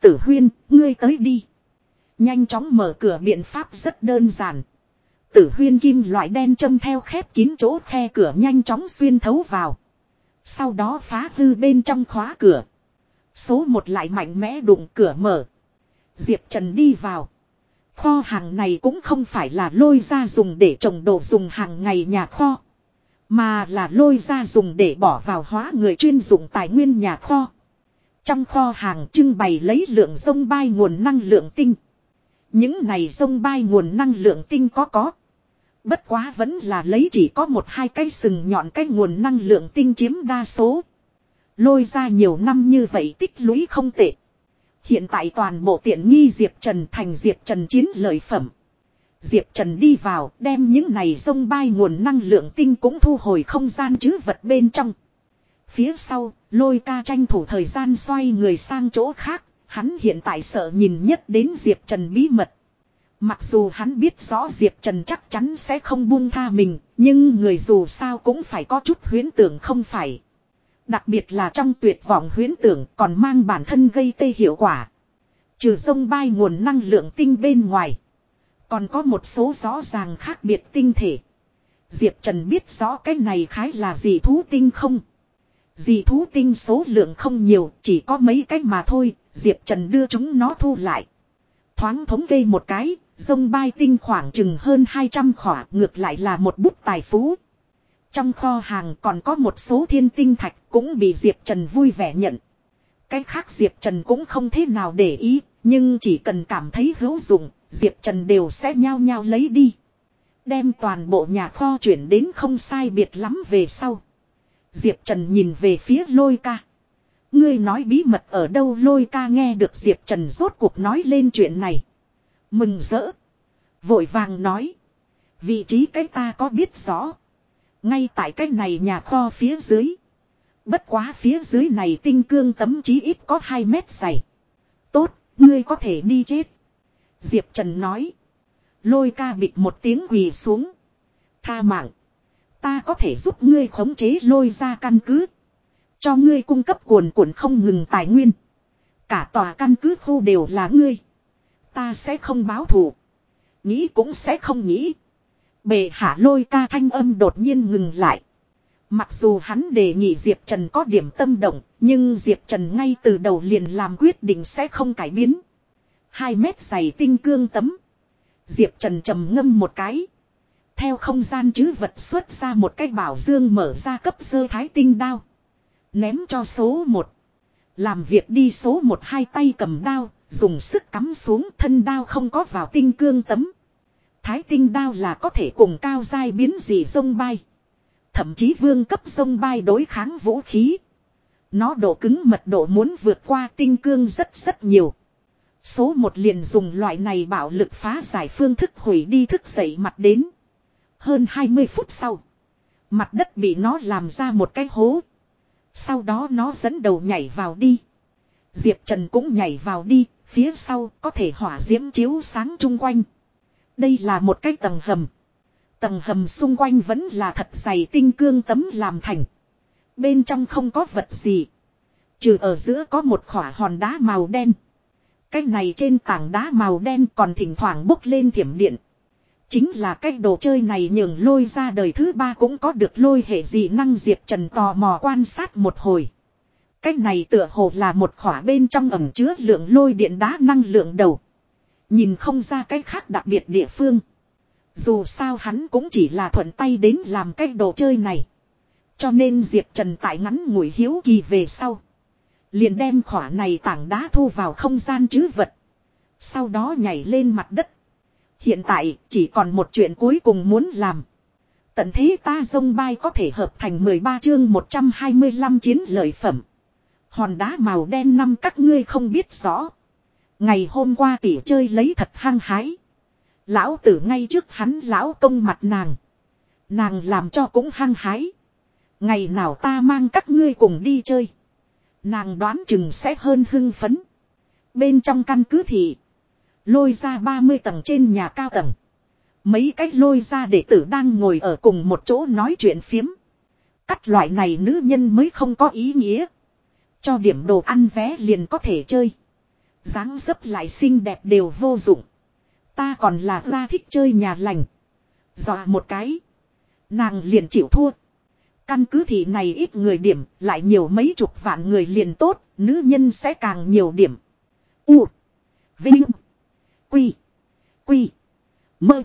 Tử huyên, ngươi tới đi. Nhanh chóng mở cửa biện pháp rất đơn giản. Tử huyên kim loại đen châm theo khép kín chỗ khe cửa nhanh chóng xuyên thấu vào. Sau đó phá hư bên trong khóa cửa. Số một lại mạnh mẽ đụng cửa mở. Diệp Trần đi vào. Kho hàng này cũng không phải là lôi ra dùng để trồng đồ dùng hàng ngày nhà kho. Mà là lôi ra dùng để bỏ vào hóa người chuyên dụng tài nguyên nhà kho. Trong kho hàng trưng bày lấy lượng sông bay nguồn năng lượng tinh. Những này sông bay nguồn năng lượng tinh có có. Bất quá vẫn là lấy chỉ có một hai cái sừng nhọn cái nguồn năng lượng tinh chiếm đa số. Lôi ra nhiều năm như vậy tích lũy không tệ. Hiện tại toàn bộ tiện nghi Diệp Trần thành Diệp Trần chiến lợi phẩm. Diệp Trần đi vào đem những này sông bay nguồn năng lượng tinh cũng thu hồi không gian chứ vật bên trong. Phía sau, lôi ca tranh thủ thời gian xoay người sang chỗ khác, hắn hiện tại sợ nhìn nhất đến Diệp Trần bí mật. Mặc dù hắn biết rõ Diệp Trần chắc chắn sẽ không buông tha mình, nhưng người dù sao cũng phải có chút huyến tưởng không phải. Đặc biệt là trong tuyệt vọng huyến tưởng còn mang bản thân gây tê hiệu quả. Trừ sông bay nguồn năng lượng tinh bên ngoài. Còn có một số rõ ràng khác biệt tinh thể. Diệp Trần biết rõ cái này khái là gì thú tinh không. Dì thú tinh số lượng không nhiều, chỉ có mấy cái mà thôi, Diệp Trần đưa chúng nó thu lại. Thoáng thống kê một cái, Dông bay tinh khoảng chừng hơn 200 khỏa ngược lại là một bút tài phú. Trong kho hàng còn có một số thiên tinh thạch cũng bị Diệp Trần vui vẻ nhận. Cái khác Diệp Trần cũng không thế nào để ý, nhưng chỉ cần cảm thấy hữu dụng, Diệp Trần đều sẽ nhao nhao lấy đi. Đem toàn bộ nhà kho chuyển đến không sai biệt lắm về sau. Diệp Trần nhìn về phía lôi ca. Ngươi nói bí mật ở đâu lôi ca nghe được Diệp Trần rốt cuộc nói lên chuyện này. Mừng rỡ. Vội vàng nói. Vị trí cái ta có biết rõ. Ngay tại cái này nhà kho phía dưới. Bất quá phía dưới này tinh cương tấm chí ít có 2 mét dày. Tốt, ngươi có thể đi chết. Diệp Trần nói. Lôi ca bịt một tiếng quỳ xuống. Tha mạng. Ta có thể giúp ngươi khống chế lôi ra căn cứ. Cho ngươi cung cấp cuồn cuộn không ngừng tài nguyên. Cả tòa căn cứ khu đều là ngươi. Ta sẽ không báo thù. Nghĩ cũng sẽ không nghĩ. Bệ hạ lôi ca thanh âm đột nhiên ngừng lại. Mặc dù hắn đề nghị Diệp Trần có điểm tâm động, nhưng Diệp Trần ngay từ đầu liền làm quyết định sẽ không cải biến. Hai mét dày tinh cương tấm. Diệp Trần trầm ngâm một cái. Theo không gian chứ vật xuất ra một cái bảo dương mở ra cấp sơ thái tinh đao. Ném cho số 1. Làm việc đi số 1 hai tay cầm đao, dùng sức cắm xuống thân đao không có vào tinh cương tấm. Thái tinh đao là có thể cùng cao dai biến dị sông bay. Thậm chí vương cấp sông bay đối kháng vũ khí. Nó độ cứng mật độ muốn vượt qua tinh cương rất rất nhiều. Số một liền dùng loại này bạo lực phá giải phương thức hủy đi thức dậy mặt đến. Hơn 20 phút sau. Mặt đất bị nó làm ra một cái hố. Sau đó nó dẫn đầu nhảy vào đi. Diệp Trần cũng nhảy vào đi, phía sau có thể hỏa diễm chiếu sáng chung quanh. Đây là một cái tầng hầm. Tầng hầm xung quanh vẫn là thật dày tinh cương tấm làm thành. Bên trong không có vật gì. Trừ ở giữa có một khỏa hòn đá màu đen. Cái này trên tảng đá màu đen còn thỉnh thoảng bốc lên thiểm điện. Chính là cái đồ chơi này nhường lôi ra đời thứ ba cũng có được lôi hệ dị năng Diệp Trần tò mò quan sát một hồi. Cái này tựa hồ là một khỏa bên trong ẩm chứa lượng lôi điện đá năng lượng đầu. Nhìn không ra cái khác đặc biệt địa phương. Dù sao hắn cũng chỉ là thuận tay đến làm cái đồ chơi này. Cho nên Diệp Trần tại ngắn ngủi hiếu kỳ về sau. Liền đem khỏa này tảng đá thu vào không gian chứ vật. Sau đó nhảy lên mặt đất. Hiện tại, chỉ còn một chuyện cuối cùng muốn làm. Tận thế ta dông bay có thể hợp thành 13 chương 125 chiến lợi phẩm. Hòn đá màu đen năm các ngươi không biết rõ. Ngày hôm qua tỉ chơi lấy thật hăng hái. Lão tử ngay trước hắn lão công mặt nàng. Nàng làm cho cũng hăng hái. Ngày nào ta mang các ngươi cùng đi chơi. Nàng đoán chừng sẽ hơn hưng phấn. Bên trong căn cứ thị. Lôi ra 30 tầng trên nhà cao tầng. Mấy cách lôi ra đệ tử đang ngồi ở cùng một chỗ nói chuyện phiếm. Cắt loại này nữ nhân mới không có ý nghĩa. Cho điểm đồ ăn vé liền có thể chơi. dáng dấp lại xinh đẹp đều vô dụng. Ta còn là ra thích chơi nhà lành. Dọa một cái. Nàng liền chịu thua. Căn cứ thị này ít người điểm, lại nhiều mấy chục vạn người liền tốt, nữ nhân sẽ càng nhiều điểm. U. Vinh. Quy. Quy. Mơ.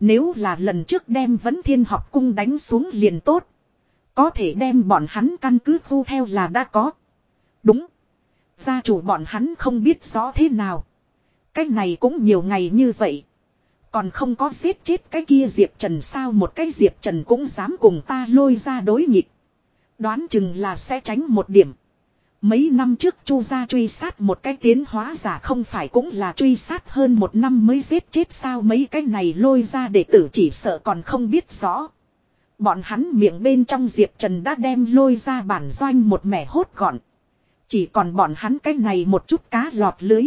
Nếu là lần trước đem vấn thiên học cung đánh xuống liền tốt. Có thể đem bọn hắn căn cứ khu theo là đã có. Đúng. Gia chủ bọn hắn không biết rõ thế nào. Cái này cũng nhiều ngày như vậy. Còn không có giết chết cái kia Diệp Trần sao một cái Diệp Trần cũng dám cùng ta lôi ra đối nghịch. Đoán chừng là sẽ tránh một điểm. Mấy năm trước Chu gia truy sát một cái tiến hóa giả không phải cũng là truy sát hơn một năm mới giết chết sao mấy cái này lôi ra để tử chỉ sợ còn không biết rõ. Bọn hắn miệng bên trong Diệp Trần đã đem lôi ra bản doanh một mẻ hốt gọn. Chỉ còn bọn hắn cái này một chút cá lọt lưới.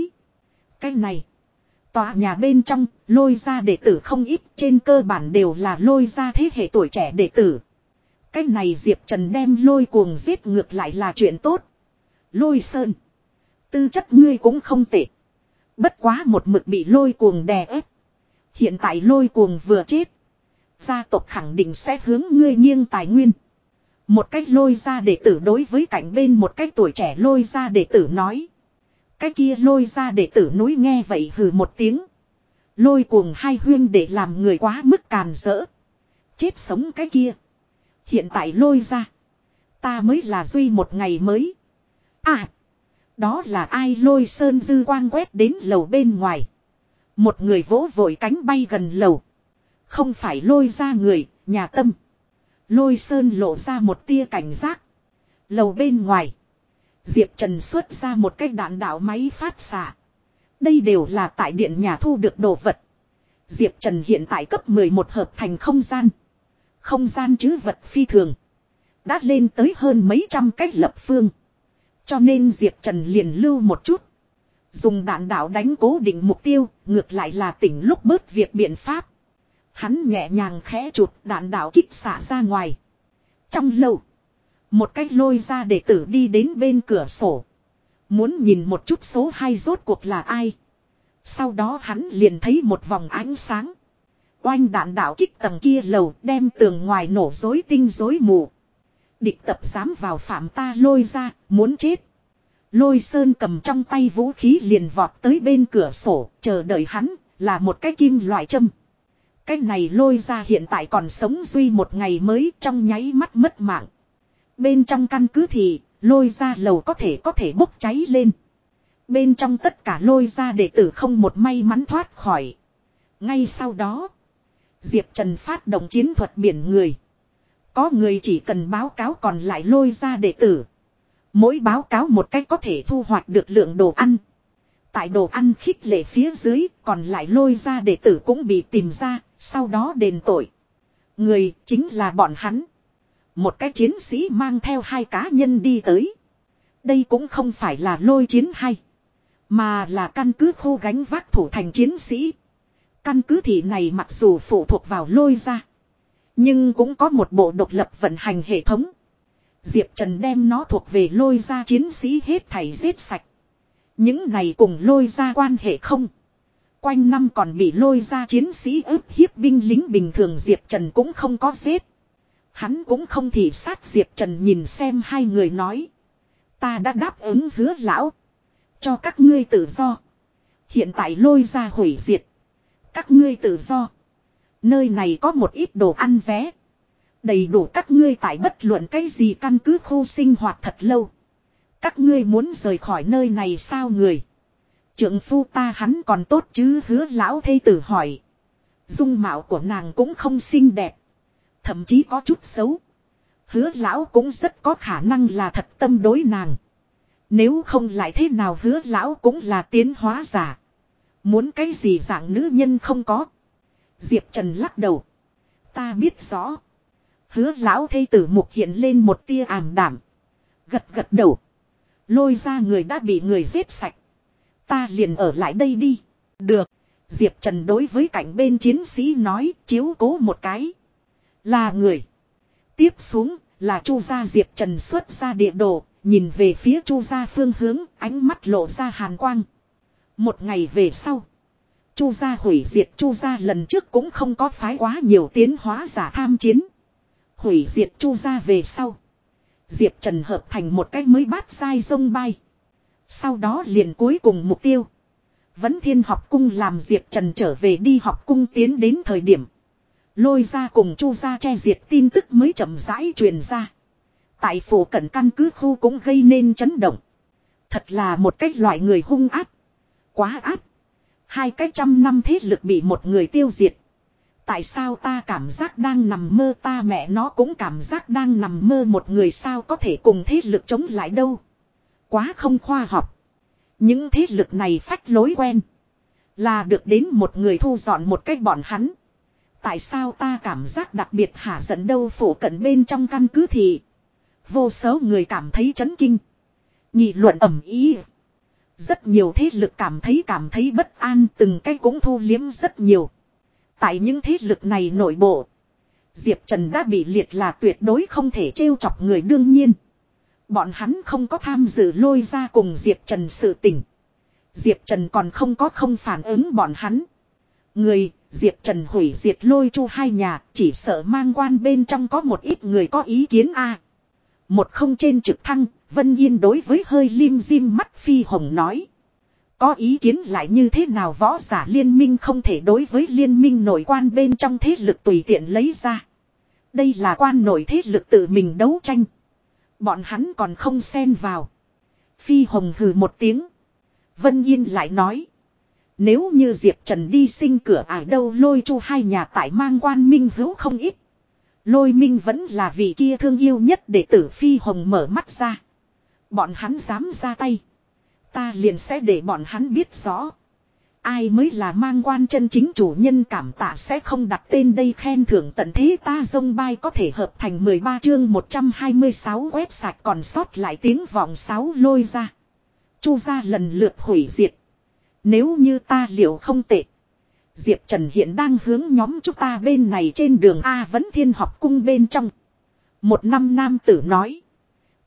Cái này. Tòa nhà bên trong, lôi ra đệ tử không ít, trên cơ bản đều là lôi ra thế hệ tuổi trẻ đệ tử. cách này Diệp Trần đem lôi cuồng giết ngược lại là chuyện tốt. Lôi sơn. Tư chất ngươi cũng không tệ. Bất quá một mực bị lôi cuồng đè ép. Hiện tại lôi cuồng vừa chết. Gia tộc khẳng định sẽ hướng ngươi nghiêng tài nguyên. Một cách lôi ra đệ tử đối với cảnh bên một cách tuổi trẻ lôi ra đệ tử nói. Cái kia lôi ra đệ tử núi nghe vậy hừ một tiếng. Lôi cuồng hai huyên để làm người quá mức càn rỡ. Chết sống cái kia. Hiện tại lôi ra. Ta mới là duy một ngày mới. À. Đó là ai lôi sơn dư quang quét đến lầu bên ngoài. Một người vỗ vội cánh bay gần lầu. Không phải lôi ra người, nhà tâm. Lôi sơn lộ ra một tia cảnh giác. Lầu bên ngoài. Diệp Trần xuất ra một cái đạn đạo máy phát xạ. Đây đều là tại điện nhà thu được đồ vật. Diệp Trần hiện tại cấp 11 hợp thành không gian. Không gian chứ vật phi thường. Đã lên tới hơn mấy trăm cách lập phương. Cho nên Diệp Trần liền lưu một chút. Dùng đạn đạo đánh cố định mục tiêu, ngược lại là tỉnh lúc bớt việc biện pháp. Hắn nhẹ nhàng khẽ chuột đạn đạo kích xả ra ngoài. Trong lâu, một cách lôi ra đệ tử đi đến bên cửa sổ. Muốn nhìn một chút số hai rốt cuộc là ai. Sau đó hắn liền thấy một vòng ánh sáng. Oanh đạn đạo kích tầng kia lầu đem tường ngoài nổ dối tinh dối mù. Địch tập dám vào phạm ta lôi ra, muốn chết. Lôi sơn cầm trong tay vũ khí liền vọt tới bên cửa sổ, chờ đợi hắn, là một cái kim loại châm. Cái này lôi ra hiện tại còn sống duy một ngày mới trong nháy mắt mất mạng. Bên trong căn cứ thì, lôi ra lầu có thể có thể bốc cháy lên. Bên trong tất cả lôi ra đệ tử không một may mắn thoát khỏi. Ngay sau đó, Diệp Trần phát động chiến thuật biển người. Có người chỉ cần báo cáo còn lại lôi ra đệ tử. Mỗi báo cáo một cách có thể thu hoạch được lượng đồ ăn. Tại đồ ăn khích lệ phía dưới còn lại lôi ra đệ tử cũng bị tìm ra, sau đó đền tội. Người chính là bọn hắn. Một cái chiến sĩ mang theo hai cá nhân đi tới. Đây cũng không phải là lôi chiến hay. Mà là căn cứ khu gánh vác thủ thành chiến sĩ. Căn cứ thị này mặc dù phụ thuộc vào lôi ra. Nhưng cũng có một bộ độc lập vận hành hệ thống. Diệp Trần đem nó thuộc về lôi ra chiến sĩ hết thảy giết sạch. Những này cùng lôi ra quan hệ không. Quanh năm còn bị lôi ra chiến sĩ ức hiếp binh lính bình thường Diệp Trần cũng không có giết. Hắn cũng không thì sát Diệp Trần nhìn xem hai người nói. Ta đã đáp ứng hứa lão. Cho các ngươi tự do. Hiện tại lôi ra hủy diệt. Các ngươi tự do. Nơi này có một ít đồ ăn vé. Đầy đủ các ngươi tại bất luận cái gì căn cứ khu sinh hoạt thật lâu. Các ngươi muốn rời khỏi nơi này sao người? Trượng phu ta hắn còn tốt chứ hứa lão thây tử hỏi. Dung mạo của nàng cũng không xinh đẹp. Thậm chí có chút xấu. Hứa lão cũng rất có khả năng là thật tâm đối nàng. Nếu không lại thế nào hứa lão cũng là tiến hóa giả. Muốn cái gì dạng nữ nhân không có. Diệp Trần lắc đầu. Ta biết rõ. Hứa lão thây tử mục hiện lên một tia ảm đảm. Gật gật đầu. Lôi ra người đã bị người giết sạch. Ta liền ở lại đây đi. Được. Diệp Trần đối với cảnh bên chiến sĩ nói, chiếu cố một cái. Là người. Tiếp xuống là Chu gia Diệp Trần xuất ra địa đồ. Nhìn về phía Chu gia phương hướng, ánh mắt lộ ra hàn quang. Một ngày về sau. Chu gia hủy diệt Chu gia lần trước cũng không có phái quá nhiều tiến hóa giả tham chiến. Hủy diệt Chu gia về sau. Diệp Trần hợp thành một cách mới bát sai sông bay. Sau đó liền cuối cùng mục tiêu. Vẫn thiên học cung làm Diệp Trần trở về đi học cung tiến đến thời điểm. Lôi ra cùng chu ra che diệt tin tức mới chậm rãi truyền ra. Tại phủ cận căn cứ khu cũng gây nên chấn động. Thật là một cách loại người hung áp. Quá áp. Hai cái trăm năm thế lực bị một người tiêu diệt. Tại sao ta cảm giác đang nằm mơ ta mẹ nó cũng cảm giác đang nằm mơ một người sao có thể cùng thế lực chống lại đâu. Quá không khoa học. Những thế lực này phách lối quen. Là được đến một người thu dọn một cách bọn hắn. Tại sao ta cảm giác đặc biệt hả giận đâu phủ cận bên trong căn cứ thì. Vô số người cảm thấy chấn kinh. Nghị luận ẩm ý. Rất nhiều thế lực cảm thấy cảm thấy bất an từng cái cũng thu liếm rất nhiều. Tại những thế lực này nội bộ. Diệp Trần đã bị liệt là tuyệt đối không thể trêu chọc người đương nhiên. Bọn hắn không có tham dự lôi ra cùng Diệp Trần sự tình. Diệp Trần còn không có không phản ứng bọn hắn. Người, Diệp Trần hủy diệt lôi chu hai nhà, chỉ sợ mang quan bên trong có một ít người có ý kiến a Một không trên trực thăng, Vân Yên đối với hơi lim dim mắt Phi Hồng nói. Có ý kiến lại như thế nào võ giả liên minh không thể đối với liên minh nội quan bên trong thế lực tùy tiện lấy ra. Đây là quan nội thế lực tự mình đấu tranh. Bọn hắn còn không xen vào. Phi Hồng hừ một tiếng. Vân Yên lại nói. Nếu như Diệp Trần đi sinh cửa ải đâu lôi chu hai nhà tại mang quan minh hữu không ít. Lôi minh vẫn là vị kia thương yêu nhất để tử Phi Hồng mở mắt ra. Bọn hắn dám ra tay. Ta liền sẽ để bọn hắn biết rõ. Ai mới là mang quan chân chính chủ nhân cảm tạ sẽ không đặt tên đây khen thưởng tận thế ta dông bay có thể hợp thành 13 chương 126 web sạch còn sót lại tiếng vọng 6 lôi ra. Chu ra lần lượt hủy diệt. Nếu như ta liệu không tệ. Diệp Trần hiện đang hướng nhóm chúng ta bên này trên đường A vẫn thiên học cung bên trong. Một năm nam tử nói.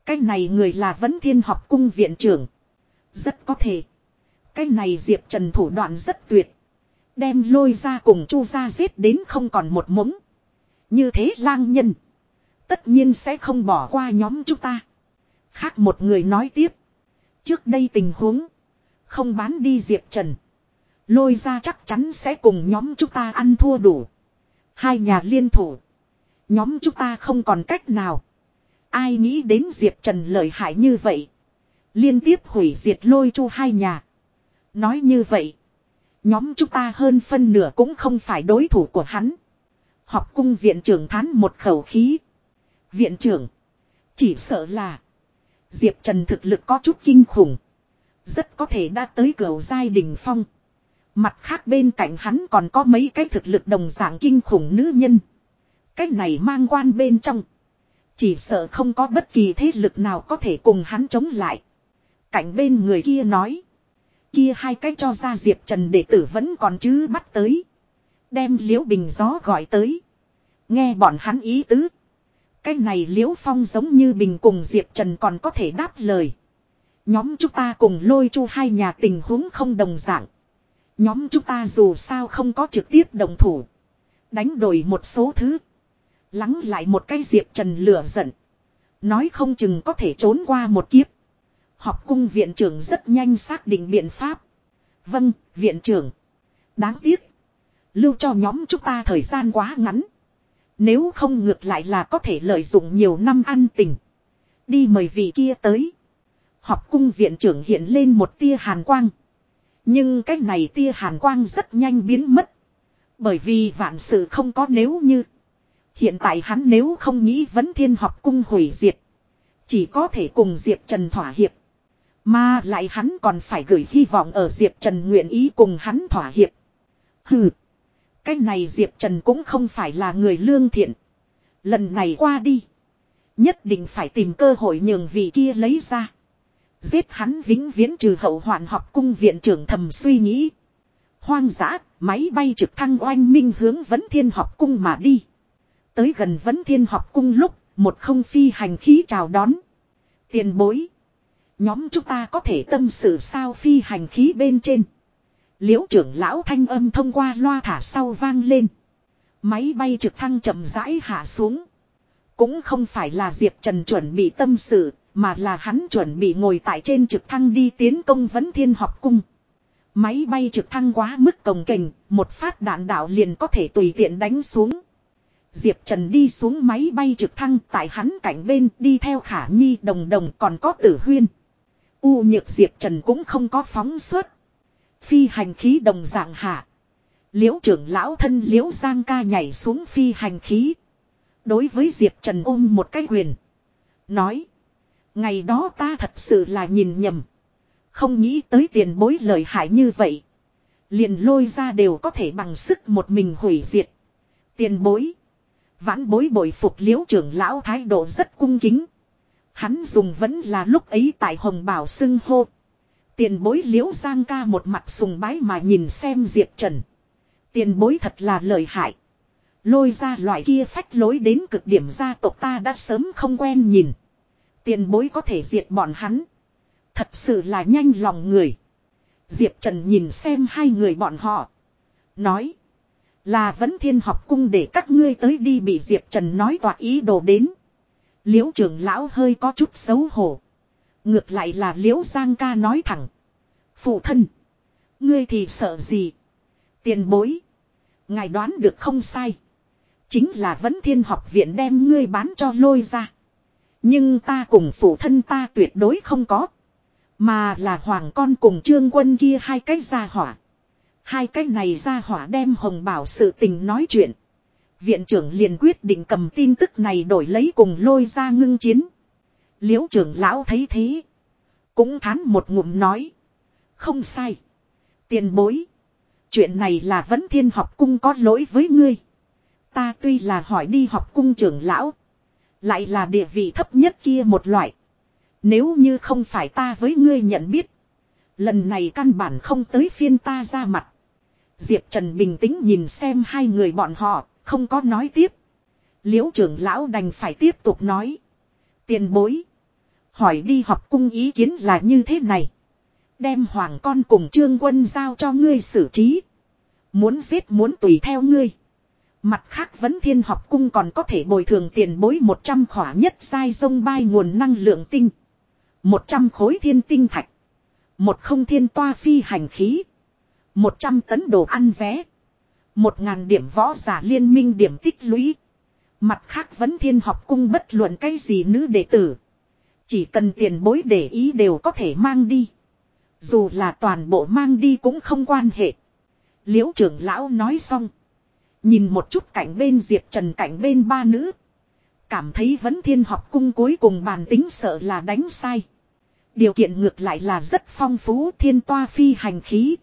Cái này người là vấn thiên học cung viện trưởng. Rất có thể. Cái này Diệp Trần thủ đoạn rất tuyệt. Đem lôi ra cùng chu ra giết đến không còn một mống. Như thế lang nhân. Tất nhiên sẽ không bỏ qua nhóm chúng ta. Khác một người nói tiếp. Trước đây tình huống. Không bán đi Diệp Trần. Lôi ra chắc chắn sẽ cùng nhóm chúng ta ăn thua đủ. Hai nhà liên thủ. Nhóm chúng ta không còn cách nào. Ai nghĩ đến Diệp Trần lợi hại như vậy. Liên tiếp hủy diệt lôi chu hai nhà. Nói như vậy. Nhóm chúng ta hơn phân nửa cũng không phải đối thủ của hắn. Học cung viện trưởng thán một khẩu khí. Viện trưởng. Chỉ sợ là. Diệp Trần thực lực có chút kinh khủng. Rất có thể đã tới cửa giai đình phong. Mặt khác bên cạnh hắn còn có mấy cái thực lực đồng dạng kinh khủng nữ nhân. Cái này mang quan bên trong. Chỉ sợ không có bất kỳ thế lực nào có thể cùng hắn chống lại. Cạnh bên người kia nói. Kia hai cái cho ra Diệp Trần đệ tử vẫn còn chứ bắt tới. Đem liễu bình gió gọi tới. Nghe bọn hắn ý tứ. Cái này liễu phong giống như bình cùng Diệp Trần còn có thể đáp lời. Nhóm chúng ta cùng lôi chu hai nhà tình huống không đồng dạng. Nhóm chúng ta dù sao không có trực tiếp đồng thủ. Đánh đổi một số thứ. Lắng lại một cái Diệp Trần lửa giận. Nói không chừng có thể trốn qua một kiếp. Học cung viện trưởng rất nhanh xác định biện pháp. Vâng, viện trưởng. Đáng tiếc. Lưu cho nhóm chúng ta thời gian quá ngắn. Nếu không ngược lại là có thể lợi dụng nhiều năm ăn tình. Đi mời vị kia tới. Học cung viện trưởng hiện lên một tia hàn quang. Nhưng cái này tia hàn quang rất nhanh biến mất. Bởi vì vạn sự không có nếu như. Hiện tại hắn nếu không nghĩ vấn thiên học cung hủy diệt. Chỉ có thể cùng Diệp Trần thỏa hiệp. Mà lại hắn còn phải gửi hy vọng ở Diệp Trần nguyện ý cùng hắn thỏa hiệp. Hừ. Cái này Diệp Trần cũng không phải là người lương thiện. Lần này qua đi. Nhất định phải tìm cơ hội nhường vị kia lấy ra. Giết hắn vĩnh viễn trừ hậu hoạn học cung viện trưởng thầm suy nghĩ. Hoang dã, máy bay trực thăng oanh minh hướng vấn thiên học cung mà đi. Tới gần vấn thiên học cung lúc, một không phi hành khí chào đón. Tiền bối. Nhóm chúng ta có thể tâm sự sao phi hành khí bên trên. Liễu trưởng lão thanh âm thông qua loa thả sau vang lên. Máy bay trực thăng chậm rãi hạ xuống. Cũng không phải là Diệp Trần chuẩn bị tâm sự, mà là hắn chuẩn bị ngồi tại trên trực thăng đi tiến công vấn thiên học cung. Máy bay trực thăng quá mức cồng kềnh, một phát đạn đạo liền có thể tùy tiện đánh xuống. Diệp Trần đi xuống máy bay trực thăng tại hắn cạnh bên đi theo khả nhi đồng đồng còn có tử huyên. U nhược Diệp Trần cũng không có phóng suất. Phi hành khí đồng dạng hạ. Liễu trưởng lão thân liễu giang ca nhảy xuống phi hành khí. Đối với Diệp Trần ôm một cái quyền. Nói. Ngày đó ta thật sự là nhìn nhầm. Không nghĩ tới tiền bối lợi hại như vậy. Liền lôi ra đều có thể bằng sức một mình hủy diệt. Tiền bối. Vãn bối bội phục liễu trưởng lão thái độ rất cung kính. Hắn dùng vẫn là lúc ấy tại hồng bảo xưng hô. Tiền bối liễu giang ca một mặt sùng bái mà nhìn xem Diệp Trần. Tiền bối thật là lợi hại. Lôi ra loại kia phách lối đến cực điểm gia tộc ta đã sớm không quen nhìn. Tiền bối có thể diệt bọn hắn. Thật sự là nhanh lòng người. Diệp Trần nhìn xem hai người bọn họ. Nói. Là vẫn thiên học cung để các ngươi tới đi, bị Diệp Trần nói toạc ý đồ đến. Liễu trưởng lão hơi có chút xấu hổ. Ngược lại là liễu giang ca nói thẳng. Phụ thân. Ngươi thì sợ gì? Tiền bối. Ngài đoán được không sai. Chính là vẫn thiên học viện đem ngươi bán cho lôi ra. Nhưng ta cùng phụ thân ta tuyệt đối không có. Mà là hoàng con cùng trương quân kia hai cái gia hỏa. Hai cái này gia hỏa đem hồng bảo sự tình nói chuyện. Viện trưởng liền quyết định cầm tin tức này đổi lấy cùng lôi ra ngưng chiến. Liễu trưởng lão thấy thế. Cũng thán một ngụm nói. Không sai. Tiền bối. Chuyện này là vẫn thiên học cung có lỗi với ngươi. Ta tuy là hỏi đi học cung trưởng lão. Lại là địa vị thấp nhất kia một loại. Nếu như không phải ta với ngươi nhận biết. Lần này căn bản không tới phiên ta ra mặt. Diệp Trần bình tĩnh nhìn xem hai người bọn họ, không có nói tiếp. Liễu trưởng lão đành phải tiếp tục nói. Tiền bối. Hỏi đi học cung ý kiến là như thế này. Đem hoàng con cùng trương quân giao cho ngươi xử trí. Muốn giết muốn tùy theo ngươi. Mặt khác vẫn thiên học cung còn có thể bồi thường tiền bối 100 khỏa nhất sai sông bay nguồn năng lượng tinh. 100 khối thiên tinh thạch. Một không thiên toa phi hành khí. 100 tấn đồ ăn vé. Một ngàn điểm võ giả liên minh điểm tích lũy. Mặt khác vẫn thiên học cung bất luận cái gì nữ đệ tử. Chỉ cần tiền bối để ý đều có thể mang đi. Dù là toàn bộ mang đi cũng không quan hệ. Liễu trưởng lão nói xong. Nhìn một chút cảnh bên Diệp Trần, cảnh bên ba nữ. Cảm thấy vẫn thiên học cung cuối cùng bàn tính sợ là đánh sai. Điều kiện ngược lại là rất phong phú, thiên toa phi hành khí.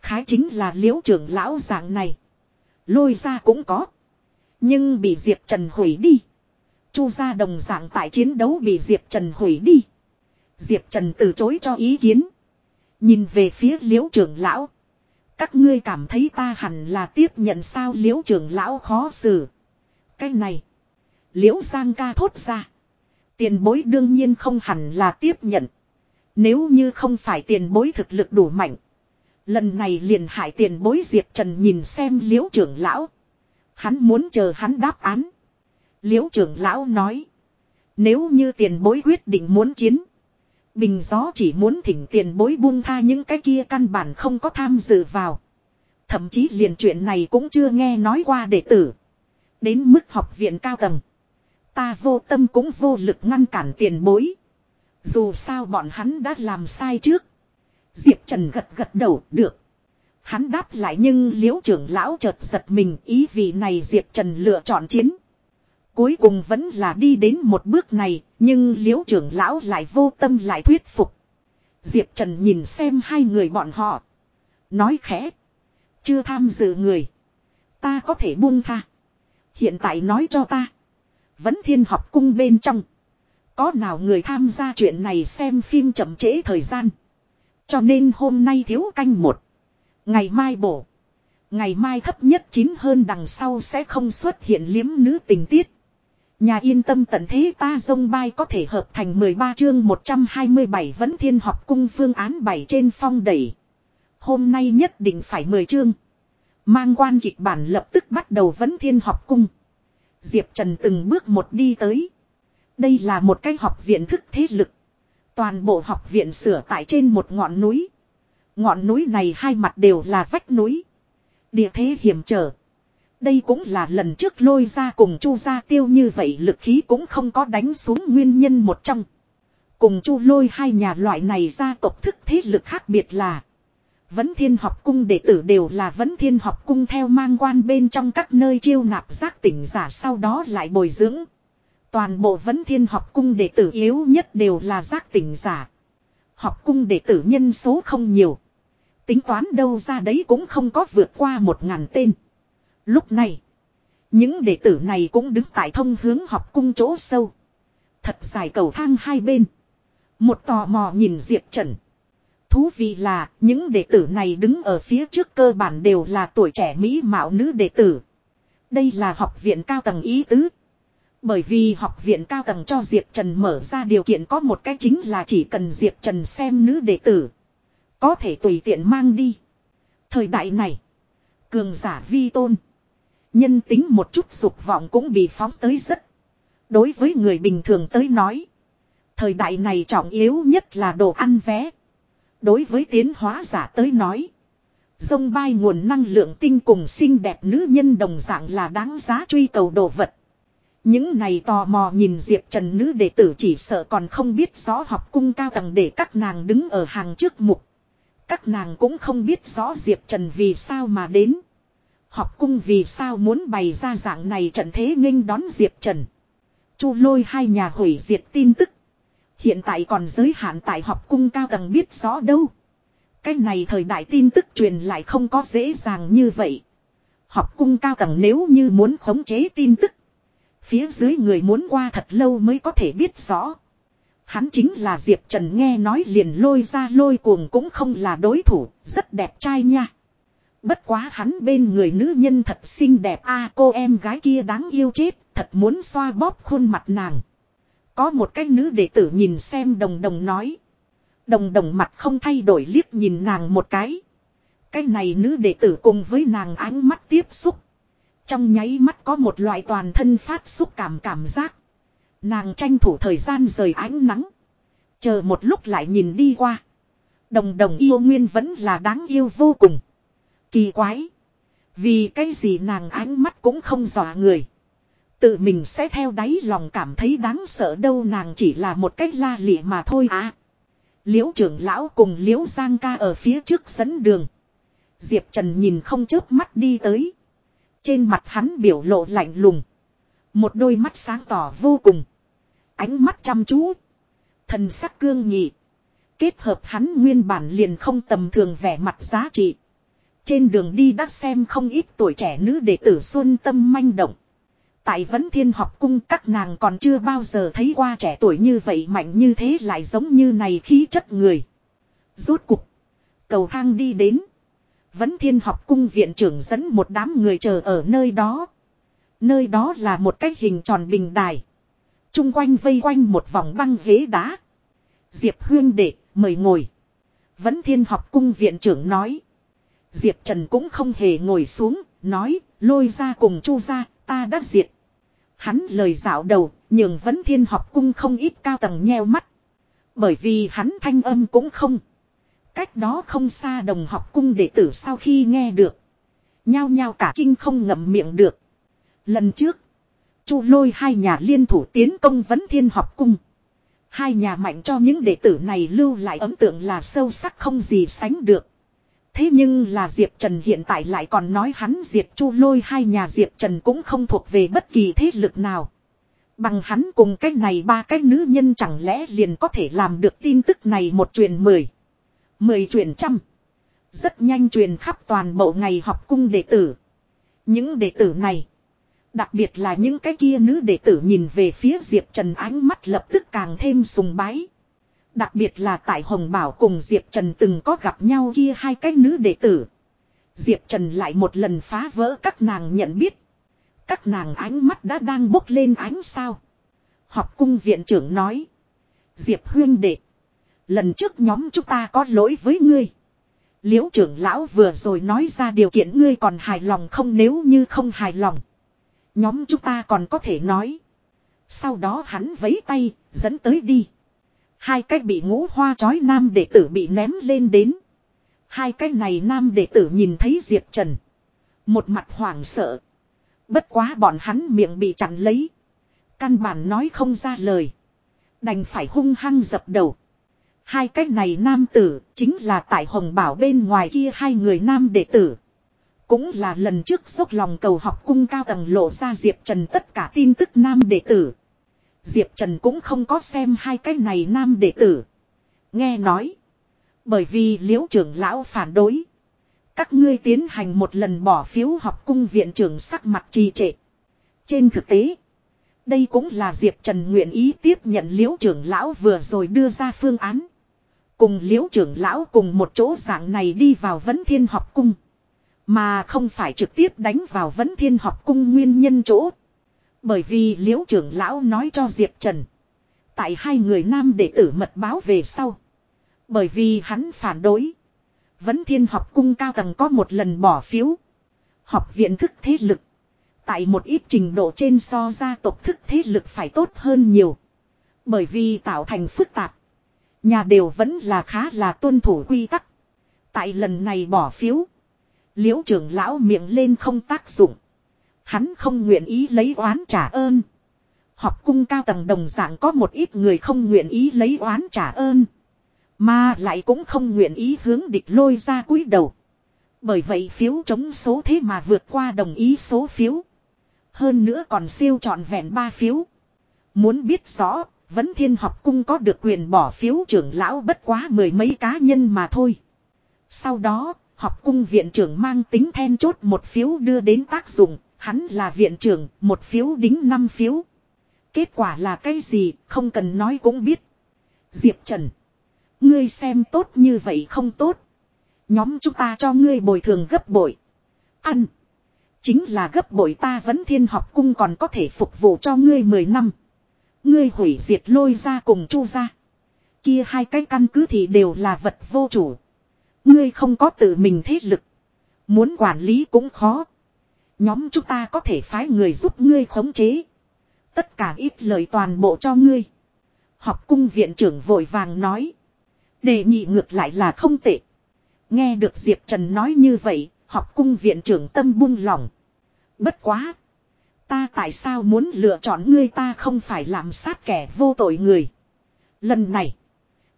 Khái chính là liễu trưởng lão dạng này. Lôi ra cũng có. Nhưng bị Diệp Trần hủy đi. Chu gia đồng dạng tại chiến đấu bị Diệp Trần hủy đi. Diệp Trần từ chối cho ý kiến. Nhìn về phía liễu trưởng lão. Các ngươi cảm thấy ta hẳn là tiếp nhận sao liễu trưởng lão khó xử. Cái này. Liễu Giang ca thốt ra. Tiền bối đương nhiên không hẳn là tiếp nhận. Nếu như không phải tiền bối thực lực đủ mạnh. Lần này liền hại tiền bối Diệp Trần nhìn xem liễu trưởng lão. Hắn muốn chờ hắn đáp án. Liễu trưởng lão nói. Nếu như tiền bối quyết định muốn chiến. Bình gió chỉ muốn thỉnh tiền bối buông tha những cái kia căn bản không có tham dự vào. Thậm chí liền chuyện này cũng chưa nghe nói qua đệ tử. Đến mức học viện cao tầng. Ta vô tâm cũng vô lực ngăn cản tiền bối. Dù sao bọn hắn đã làm sai trước. Diệp Trần gật gật đầu, được. Hắn đáp lại nhưng liễu trưởng lão chợt giật mình ý vì này Diệp Trần lựa chọn chiến. Cuối cùng vẫn là đi đến một bước này, nhưng liễu trưởng lão lại vô tâm lại thuyết phục. Diệp Trần nhìn xem hai người bọn họ. Nói khẽ. Chưa tham dự người. Ta có thể buông tha. Hiện tại nói cho ta. Vẫn thiên học cung bên trong. Có nào người tham gia chuyện này xem phim chậm trễ thời gian. Cho nên hôm nay thiếu canh một. Ngày mai bổ. Ngày mai thấp nhất chín hơn đằng sau sẽ không xuất hiện liếm nữ tình tiết. Nhà yên tâm tận thế ta dông bay có thể hợp thành 13 chương 127 vẫn thiên học cung phương án 7 trên phong đẩy. Hôm nay nhất định phải 10 chương. Mang quan kịch bản lập tức bắt đầu vẫn thiên học cung. Diệp Trần từng bước một đi tới. Đây là một cái học viện thức thế lực. Toàn bộ học viện sửa tại trên một ngọn núi. Ngọn núi này hai mặt đều là vách núi. Địa thế hiểm trở. Đây cũng là lần trước lôi ra cùng chu gia tiêu như vậy lực khí cũng không có đánh xuống nguyên nhân một trong. Cùng chu lôi hai nhà loại này gia tộc thức thế lực khác biệt là. Vấn thiên học cung đệ tử đều là vấn thiên học cung theo mang quan bên trong các nơi chiêu nạp giác tỉnh giả sau đó lại bồi dưỡng. Toàn bộ vấn thiên học cung đệ tử yếu nhất đều là giác tỉnh giả. Học cung đệ tử nhân số không nhiều. Tính toán đâu ra đấy cũng không có vượt qua một ngàn tên. Lúc này, những đệ tử này cũng đứng tại thông hướng học cung chỗ sâu. Thật dài cầu thang hai bên. Một tò mò nhìn Diệp Trần. Thú vị là, những đệ tử này đứng ở phía trước cơ bản đều là tuổi trẻ mỹ mạo nữ đệ tử. Đây là học viện cao tầng ý tứ. Bởi vì học viện cao tầng cho Diệp Trần mở ra điều kiện có một cái chính là chỉ cần Diệp Trần xem nữ đệ tử. Có thể tùy tiện mang đi. Thời đại này, cường giả vi tôn. Nhân tính một chút dục vọng cũng bị phóng tới rất. Đối với người bình thường tới nói. Thời đại này trọng yếu nhất là đồ ăn vé. Đối với tiến hóa giả tới nói. Dông bay nguồn năng lượng tinh cùng xinh đẹp nữ nhân đồng dạng là đáng giá truy cầu đồ vật. Những này tò mò nhìn Diệp Trần nữ đệ tử chỉ sợ còn không biết rõ học cung cao tầng để các nàng đứng ở hàng trước mục. Các nàng cũng không biết rõ Diệp Trần vì sao mà đến. Học cung vì sao muốn bày ra dạng này trận thế nghênh đón Diệp Trần. Chu lôi hai nhà hủy diệt tin tức. Hiện tại còn giới hạn tại học cung cao tầng biết rõ đâu. Cái này thời đại tin tức truyền lại không có dễ dàng như vậy. Học cung cao tầng nếu như muốn khống chế tin tức. Phía dưới người muốn qua thật lâu mới có thể biết rõ. Hắn chính là Diệp Trần nghe nói liền lôi ra lôi cuồng cũng không là đối thủ, rất đẹp trai nha. Bất quá hắn bên người nữ nhân thật xinh đẹp a cô em gái kia đáng yêu chết, thật muốn xoa bóp khuôn mặt nàng. Có một cái nữ đệ tử nhìn xem đồng đồng nói. Đồng đồng mặt không thay đổi liếc nhìn nàng một cái. Cái này nữ đệ tử cùng với nàng ánh mắt tiếp xúc. Trong nháy mắt có một loại toàn thân phát xúc cảm cảm giác. Nàng tranh thủ thời gian rời ánh nắng. Chờ một lúc lại nhìn đi qua. Đồng đồng yêu nguyên vẫn là đáng yêu vô cùng. Kỳ quái. Vì cái gì nàng ánh mắt cũng không dọa người. Tự mình sẽ theo đáy lòng cảm thấy đáng sợ đâu nàng chỉ là một cách la lịa mà thôi à. Liễu trưởng lão cùng liễu giang ca ở phía trước dẫn đường. Diệp Trần nhìn không chớp mắt đi tới. Trên mặt hắn biểu lộ lạnh lùng. Một đôi mắt sáng tỏ vô cùng. Ánh mắt chăm chú. Thần sắc cương nhị. Kết hợp hắn nguyên bản liền không tầm thường vẻ mặt giá trị. Trên đường đi đã xem không ít tuổi trẻ nữ đệ tử xuân tâm manh động. Tại vấn thiên học cung các nàng còn chưa bao giờ thấy qua trẻ tuổi như vậy mạnh như thế lại giống như này khí chất người. Rốt cục. Cầu thang đi đến. Vấn thiên học cung viện trưởng dẫn một đám người chờ ở nơi đó. Nơi đó là một cái hình tròn bình đài. Trung quanh vây quanh một vòng băng ghế đá. Diệp huyên đệ, mời ngồi. Vấn thiên học cung viện trưởng nói. Diệp Trần cũng không hề ngồi xuống, nói, lôi ra cùng chu ra, ta đã diệt. Hắn lời dạo đầu, nhường vấn thiên học cung không ít cao tầng nheo mắt. Bởi vì hắn thanh âm cũng không. Cách đó không xa đồng học cung đệ tử sau khi nghe được. Nhao nhao cả kinh không ngậm miệng được. Lần trước, chu lôi hai nhà liên thủ tiến công vấn thiên học cung. Hai nhà mạnh cho những đệ tử này lưu lại ấn tượng là sâu sắc không gì sánh được. Thế nhưng là Diệp Trần hiện tại lại còn nói hắn Diệp chu lôi hai nhà Diệp Trần cũng không thuộc về bất kỳ thế lực nào. Bằng hắn cùng cái này ba cái nữ nhân chẳng lẽ liền có thể làm được tin tức này một truyền mười. Mười truyền trăm. Rất nhanh truyền khắp toàn bộ ngày học cung đệ tử. Những đệ tử này. Đặc biệt là những cái kia nữ đệ tử nhìn về phía Diệp Trần ánh mắt lập tức càng thêm sùng bái. Đặc biệt là tại Hồng Bảo cùng Diệp Trần từng có gặp nhau kia hai cái nữ đệ tử. Diệp Trần lại một lần phá vỡ các nàng nhận biết. Các nàng ánh mắt đã đang bốc lên ánh sao. Học cung viện trưởng nói. Diệp huyên đệ. Lần trước nhóm chúng ta có lỗi với ngươi. Liễu trưởng lão vừa rồi nói ra điều kiện ngươi còn hài lòng không nếu như không hài lòng. Nhóm chúng ta còn có thể nói. Sau đó hắn vấy tay, dẫn tới đi. Hai cái bị ngũ hoa chói nam đệ tử bị ném lên đến. Hai cái này nam đệ tử nhìn thấy Diệp Trần. Một mặt hoảng sợ. Bất quá bọn hắn miệng bị chặn lấy. Căn bản nói không ra lời. Đành phải hung hăng dập đầu. Hai cái này nam tử chính là tại hồng bảo bên ngoài kia hai người nam đệ tử. Cũng là lần trước dốc lòng cầu học cung cao tầng lộ ra Diệp Trần tất cả tin tức nam đệ tử. Diệp Trần cũng không có xem hai cái này nam đệ tử. Nghe nói. Bởi vì liễu trưởng lão phản đối. Các ngươi tiến hành một lần bỏ phiếu học cung viện trưởng sắc mặt trì trệ. Trên thực tế. Đây cũng là Diệp Trần nguyện ý tiếp nhận liễu trưởng lão vừa rồi đưa ra phương án. Cùng liễu trưởng lão cùng một chỗ dạng này đi vào vấn thiên học cung. Mà không phải trực tiếp đánh vào vấn thiên học cung nguyên nhân chỗ. Bởi vì liễu trưởng lão nói cho Diệp Trần. Tại hai người nam đệ tử mật báo về sau. Bởi vì hắn phản đối. Vấn thiên học cung cao tầng có một lần bỏ phiếu. Học viện thức thế lực. Tại một ít trình độ trên so gia tộc thức thế lực phải tốt hơn nhiều. Bởi vì tạo thành phức tạp. Nhà đều vẫn là khá là tuân thủ quy tắc. Tại lần này bỏ phiếu. Liễu trưởng lão miệng lên không tác dụng. Hắn không nguyện ý lấy oán trả ơn. Học cung cao tầng đồng dạng có một ít người không nguyện ý lấy oán trả ơn. Mà lại cũng không nguyện ý hướng địch lôi ra cúi đầu. Bởi vậy phiếu chống số thế mà vượt qua đồng ý số phiếu. Hơn nữa còn siêu trọn vẹn ba phiếu. Muốn biết rõ, vẫn thiên học cung có được quyền bỏ phiếu trưởng lão bất quá mười mấy cá nhân mà thôi. Sau đó, học cung viện trưởng mang tính then chốt một phiếu đưa đến tác dụng, hắn là viện trưởng, một phiếu đính năm phiếu. Kết quả là cái gì, không cần nói cũng biết. Diệp Trần. Ngươi xem tốt như vậy không tốt. Nhóm chúng ta cho ngươi bồi thường gấp bội. Ăn. Chính là gấp bội ta vẫn thiên học cung còn có thể phục vụ cho ngươi 10 năm. Ngươi hủy diệt lôi ra cùng chu ra. Kia hai cái căn cứ thì đều là vật vô chủ. Ngươi không có tự mình thế lực. Muốn quản lý cũng khó. Nhóm chúng ta có thể phái người giúp ngươi khống chế. Tất cả ít lời toàn bộ cho ngươi. Học cung viện trưởng vội vàng nói. Đề nghị ngược lại là không tệ. Nghe được Diệp Trần nói như vậy, học cung viện trưởng tâm buông lỏng. Bất quá. Ta tại sao muốn lựa chọn ngươi ta không phải làm sát kẻ vô tội người. Lần này.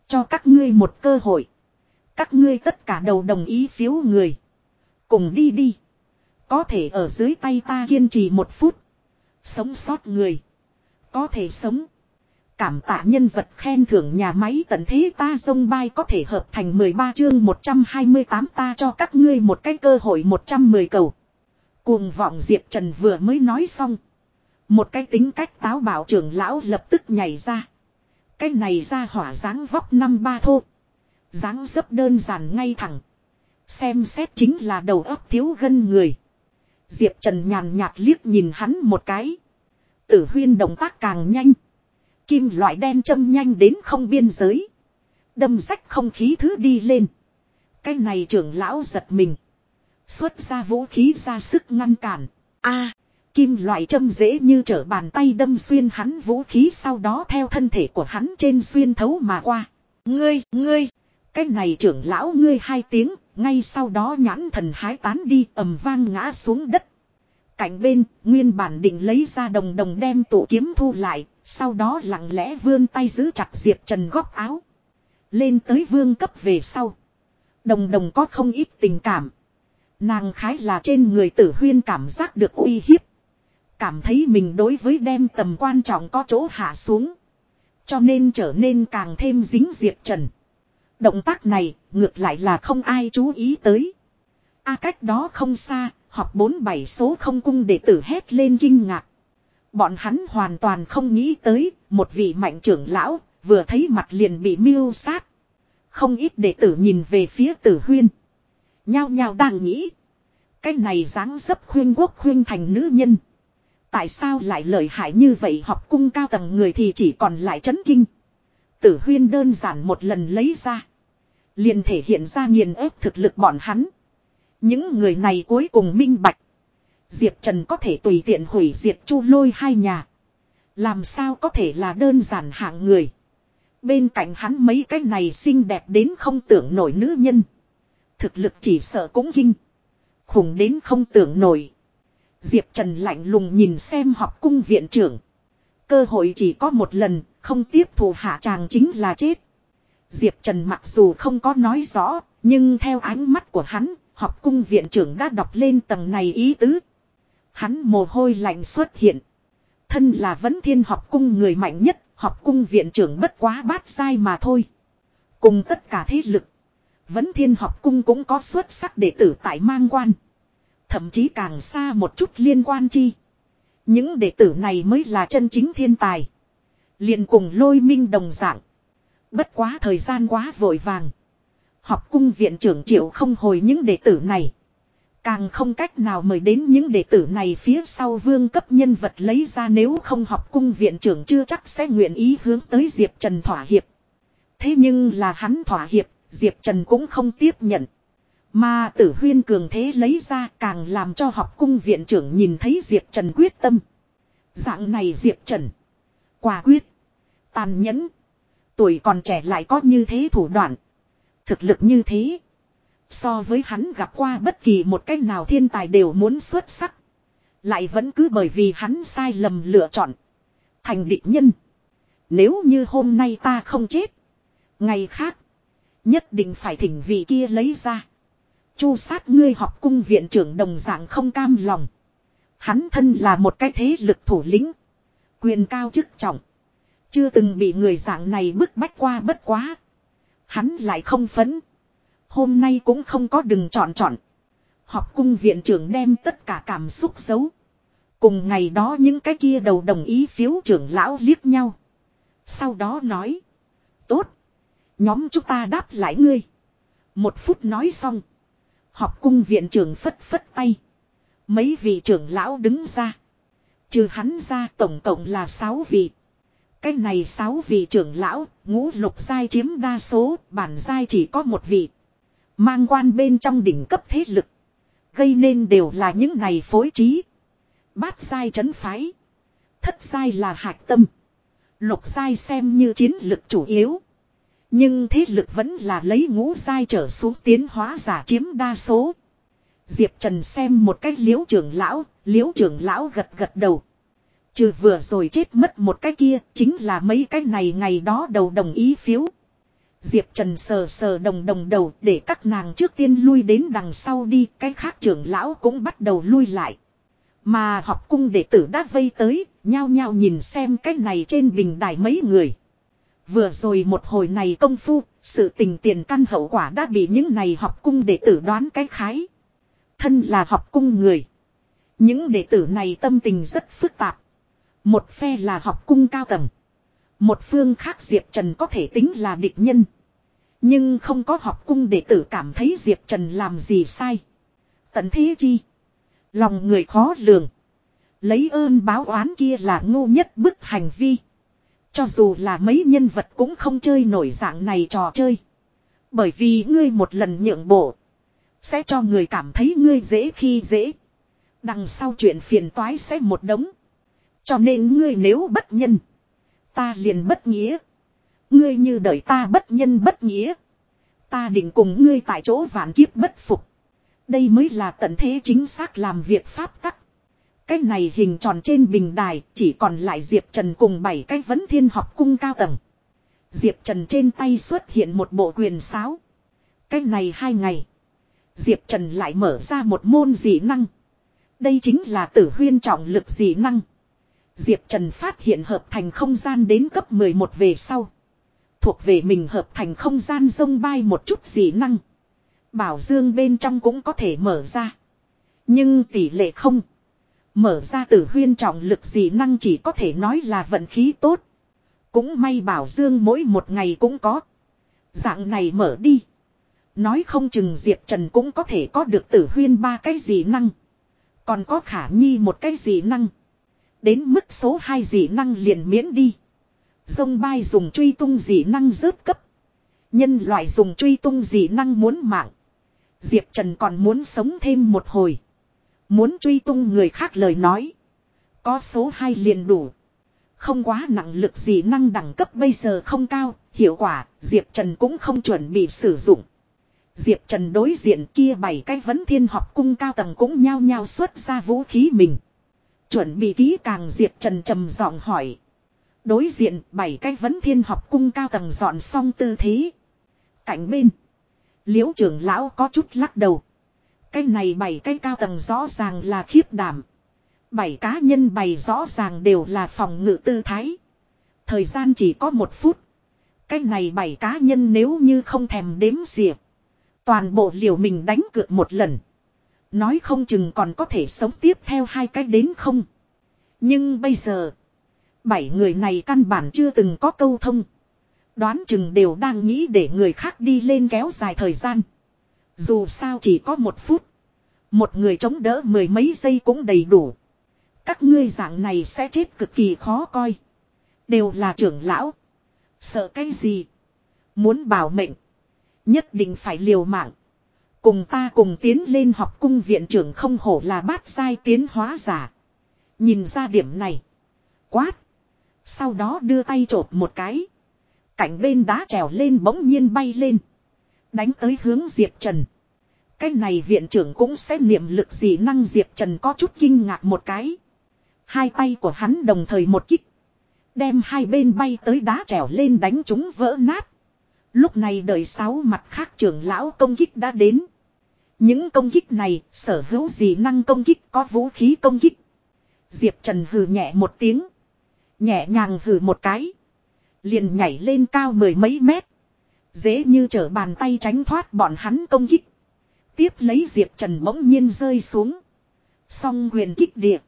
Cho các ngươi một cơ hội. Các ngươi tất cả đầu đồng ý phiếu người. Cùng đi đi. Có thể ở dưới tay ta kiên trì một phút. Sống sót người. Có thể sống. Cảm tạ nhân vật khen thưởng nhà máy tận thế ta sông bay có thể hợp thành 13 chương 128 ta cho các ngươi một cái cơ hội 110 cầu. Cuồng vọng Diệp Trần vừa mới nói xong. Một cái tính cách táo bảo trưởng lão lập tức nhảy ra. Cái này ra hỏa dáng vóc năm ba thô. dáng dấp đơn giản ngay thẳng. Xem xét chính là đầu óc thiếu gân người. Diệp Trần nhàn nhạt liếc nhìn hắn một cái. Tử huyên động tác càng nhanh. Kim loại đen châm nhanh đến không biên giới. Đâm rách không khí thứ đi lên. Cái này trưởng lão giật mình. Xuất ra vũ khí ra sức ngăn cản. a kim loại châm dễ như trở bàn tay đâm xuyên hắn vũ khí sau đó theo thân thể của hắn trên xuyên thấu mà qua. Ngươi, ngươi, cái này trưởng lão ngươi hai tiếng, ngay sau đó nhãn thần hái tán đi ầm vang ngã xuống đất. Cạnh bên, nguyên bản định lấy ra đồng đồng đem tụ kiếm thu lại, sau đó lặng lẽ vươn tay giữ chặt Diệp Trần góc áo. Lên tới vương cấp về sau. Đồng đồng có không ít tình cảm. Nàng khái là trên người tử huyên cảm giác được uy hiếp. Cảm thấy mình đối với đem tầm quan trọng có chỗ hạ xuống. Cho nên trở nên càng thêm dính Diệp Trần. Động tác này ngược lại là không ai chú ý tới. A cách đó không xa, học bốn bảy số không cung đệ tử hét lên kinh ngạc. Bọn hắn hoàn toàn không nghĩ tới, một vị mạnh trưởng lão, vừa thấy mặt liền bị miêu sát. Không ít đệ tử nhìn về phía tử huyên. Nhao nhao đang nghĩ. Cái này dáng dấp khuyên quốc khuyên thành nữ nhân. Tại sao lại lợi hại như vậy học cung cao tầng người thì chỉ còn lại chấn kinh. Tử huyên đơn giản một lần lấy ra. Liền thể hiện ra nghiền ép thực lực bọn hắn. Những người này cuối cùng minh bạch. Diệp Trần có thể tùy tiện hủy diệt chu lôi hai nhà. Làm sao có thể là đơn giản hạng người. Bên cạnh hắn mấy cái này xinh đẹp đến không tưởng nổi nữ nhân. Thực lực chỉ sợ cũng kinh. Khủng đến không tưởng nổi. Diệp Trần lạnh lùng nhìn xem học cung viện trưởng. Cơ hội chỉ có một lần, không tiếp thù hạ tràng chính là chết. Diệp Trần mặc dù không có nói rõ, nhưng theo ánh mắt của hắn, học cung viện trưởng đã đọc lên tầng này ý tứ. Hắn mồ hôi lạnh xuất hiện. Thân là vấn thiên học cung người mạnh nhất, học cung viện trưởng bất quá bát sai mà thôi. Cùng tất cả thế lực. Vấn thiên học cung cũng có xuất sắc đệ tử tại mang quan. Thậm chí càng xa một chút liên quan chi. Những đệ tử này mới là chân chính thiên tài. liền cùng lôi minh đồng dạng. Bất quá thời gian quá vội vàng. Học cung viện trưởng triệu không hồi những đệ tử này. Càng không cách nào mời đến những đệ tử này phía sau vương cấp nhân vật lấy ra nếu không học cung viện trưởng chưa chắc sẽ nguyện ý hướng tới Diệp Trần thỏa hiệp. Thế nhưng là hắn thỏa hiệp, Diệp Trần cũng không tiếp nhận. Mà tử huyên cường thế lấy ra càng làm cho học cung viện trưởng nhìn thấy Diệp Trần quyết tâm. Dạng này Diệp Trần. Quả quyết. Tàn nhẫn. Tuổi còn trẻ lại có như thế thủ đoạn. Thực lực như thế. So với hắn gặp qua bất kỳ một cách nào thiên tài đều muốn xuất sắc. Lại vẫn cứ bởi vì hắn sai lầm lựa chọn. Thành định nhân. Nếu như hôm nay ta không chết. Ngày khác. Nhất định phải thỉnh vị kia lấy ra. Chu sát ngươi học cung viện trưởng đồng dạng không cam lòng. Hắn thân là một cái thế lực thủ lĩnh. Quyền cao chức trọng. Chưa từng bị người dạng này bức bách qua bất quá. Hắn lại không phấn. Hôm nay cũng không có đừng chọn chọn. Học cung viện trưởng đem tất cả cảm xúc xấu Cùng ngày đó những cái kia đầu đồng ý phiếu trưởng lão liếc nhau. Sau đó nói. Tốt. Nhóm chúng ta đáp lại ngươi. Một phút nói xong. Học cung viện trưởng phất phất tay. Mấy vị trưởng lão đứng ra. Trừ hắn ra tổng cộng là 6 vị. Cái này sáu vị trưởng lão, ngũ lục giai chiếm đa số, bản giai chỉ có một vị. Mang quan bên trong đỉnh cấp thế lực. Gây nên đều là những này phối trí. Bát giai trấn phái. Thất giai là hạch tâm. Lục giai xem như chiến lực chủ yếu. Nhưng thế lực vẫn là lấy ngũ giai trở xuống tiến hóa giả chiếm đa số. Diệp Trần xem một cách liễu trưởng lão, liễu trưởng lão gật gật đầu. Trừ vừa rồi chết mất một cái kia, chính là mấy cái này ngày đó đầu đồng ý phiếu. Diệp Trần sờ sờ đồng đồng đầu để các nàng trước tiên lui đến đằng sau đi, cái khác trưởng lão cũng bắt đầu lui lại. Mà học cung đệ tử đã vây tới, nhao nhao nhìn xem cái này trên bình đài mấy người. Vừa rồi một hồi này công phu, sự tình tiền căn hậu quả đã bị những này học cung đệ tử đoán cái khái. Thân là học cung người. Những đệ tử này tâm tình rất phức tạp. Một phe là học cung cao tầng. Một phương khác Diệp Trần có thể tính là địch nhân. Nhưng không có học cung đệ tử cảm thấy Diệp Trần làm gì sai. Tận thế chi. Lòng người khó lường. Lấy ơn báo oán kia là ngu nhất bức hành vi. Cho dù là mấy nhân vật cũng không chơi nổi dạng này trò chơi. Bởi vì ngươi một lần nhượng bộ. Sẽ cho người cảm thấy ngươi dễ khi dễ. Đằng sau chuyện phiền toái sẽ một đống. Cho nên ngươi nếu bất nhân. Ta liền bất nghĩa. Ngươi như đợi ta bất nhân bất nghĩa. Ta định cùng ngươi tại chỗ vạn kiếp bất phục. Đây mới là tận thế chính xác làm việc pháp tắc. Cái này hình tròn trên bình đài, chỉ còn lại Diệp Trần cùng bảy cái vấn thiên học cung cao tầng. Diệp Trần trên tay xuất hiện một bộ quyền sáo. Cái này hai ngày. Diệp Trần lại mở ra một môn dị năng. Đây chính là tử huyên trọng lực dị năng. Diệp Trần phát hiện hợp thành không gian đến cấp 11 về sau. Thuộc về mình hợp thành không gian sông bay một chút dị năng. Bảo dương bên trong cũng có thể mở ra. Nhưng tỷ lệ không. Mở ra tử huyên trọng lực dị năng chỉ có thể nói là vận khí tốt. Cũng may bảo dương mỗi một ngày cũng có. Dạng này mở đi. Nói không chừng Diệp Trần cũng có thể có được tử huyên ba cái dị năng. Còn có khả nhi một cái dị năng. Đến mức số 2 dị năng liền miễn đi. Dông bay dùng truy tung dị năng rớt cấp. Nhân loại dùng truy tung dị năng muốn mạng. Diệp Trần còn muốn sống thêm một hồi. Muốn truy tung người khác lời nói. Có số 2 liền đủ. Không quá nặng lực dị năng đẳng cấp bây giờ không cao, hiệu quả, Diệp Trần cũng không chuẩn bị sử dụng. Diệp Trần đối diện kia bảy cái vấn thiên học cung cao tầng cũng nhao nhao xuất ra vũ khí mình. Chuẩn bị kỹ càng, Diệp Trần trầm giọng hỏi. Đối diện, bảy cái vấn thiên học cung cao tầng dọn xong tư thế. Cạnh bên. Liễu trưởng lão có chút lắc đầu. Cái này bảy cái cao tầng rõ ràng là khiếp đảm. Bảy cá nhân bày rõ ràng đều là phòng ngự tư thái. Thời gian chỉ có một phút. Cái này bảy cá nhân nếu như không thèm đếm diệp. Toàn bộ liều mình đánh cược một lần. Nói không chừng còn có thể sống tiếp theo hai cách đến không. Nhưng bây giờ. Bảy người này căn bản chưa từng có câu thông. Đoán chừng đều đang nghĩ để người khác đi lên kéo dài thời gian. Dù sao chỉ có một phút. Một người chống đỡ mười mấy giây cũng đầy đủ. Các ngươi dạng này sẽ chết cực kỳ khó coi. Đều là trưởng lão. Sợ cái gì? Muốn bảo mệnh. Nhất định phải liều mạng. Cùng ta cùng tiến lên học cung viện trưởng không hổ là bát sai tiến hóa giả. Nhìn ra điểm này. Quát. Sau đó đưa tay trộp một cái. Cảnh bên đá trèo lên bỗng nhiên bay lên. Đánh tới hướng Diệp Trần. Cái này viện trưởng cũng sẽ niệm lực gì năng Diệp Trần có chút kinh ngạc một cái. Hai tay của hắn đồng thời một kích. Đem hai bên bay tới đá trèo lên đánh chúng vỡ nát. Lúc này đời sáu mặt khác trưởng lão công kích đã đến. Những công kích này, sở hữu gì năng công kích có vũ khí công kích. Diệp Trần hừ nhẹ một tiếng. Nhẹ nhàng hừ một cái. Liền nhảy lên cao mười mấy mét. Dễ như trở bàn tay tránh thoát bọn hắn công kích. Tiếp lấy Diệp Trần bỗng nhiên rơi xuống. Song quyền kích địa.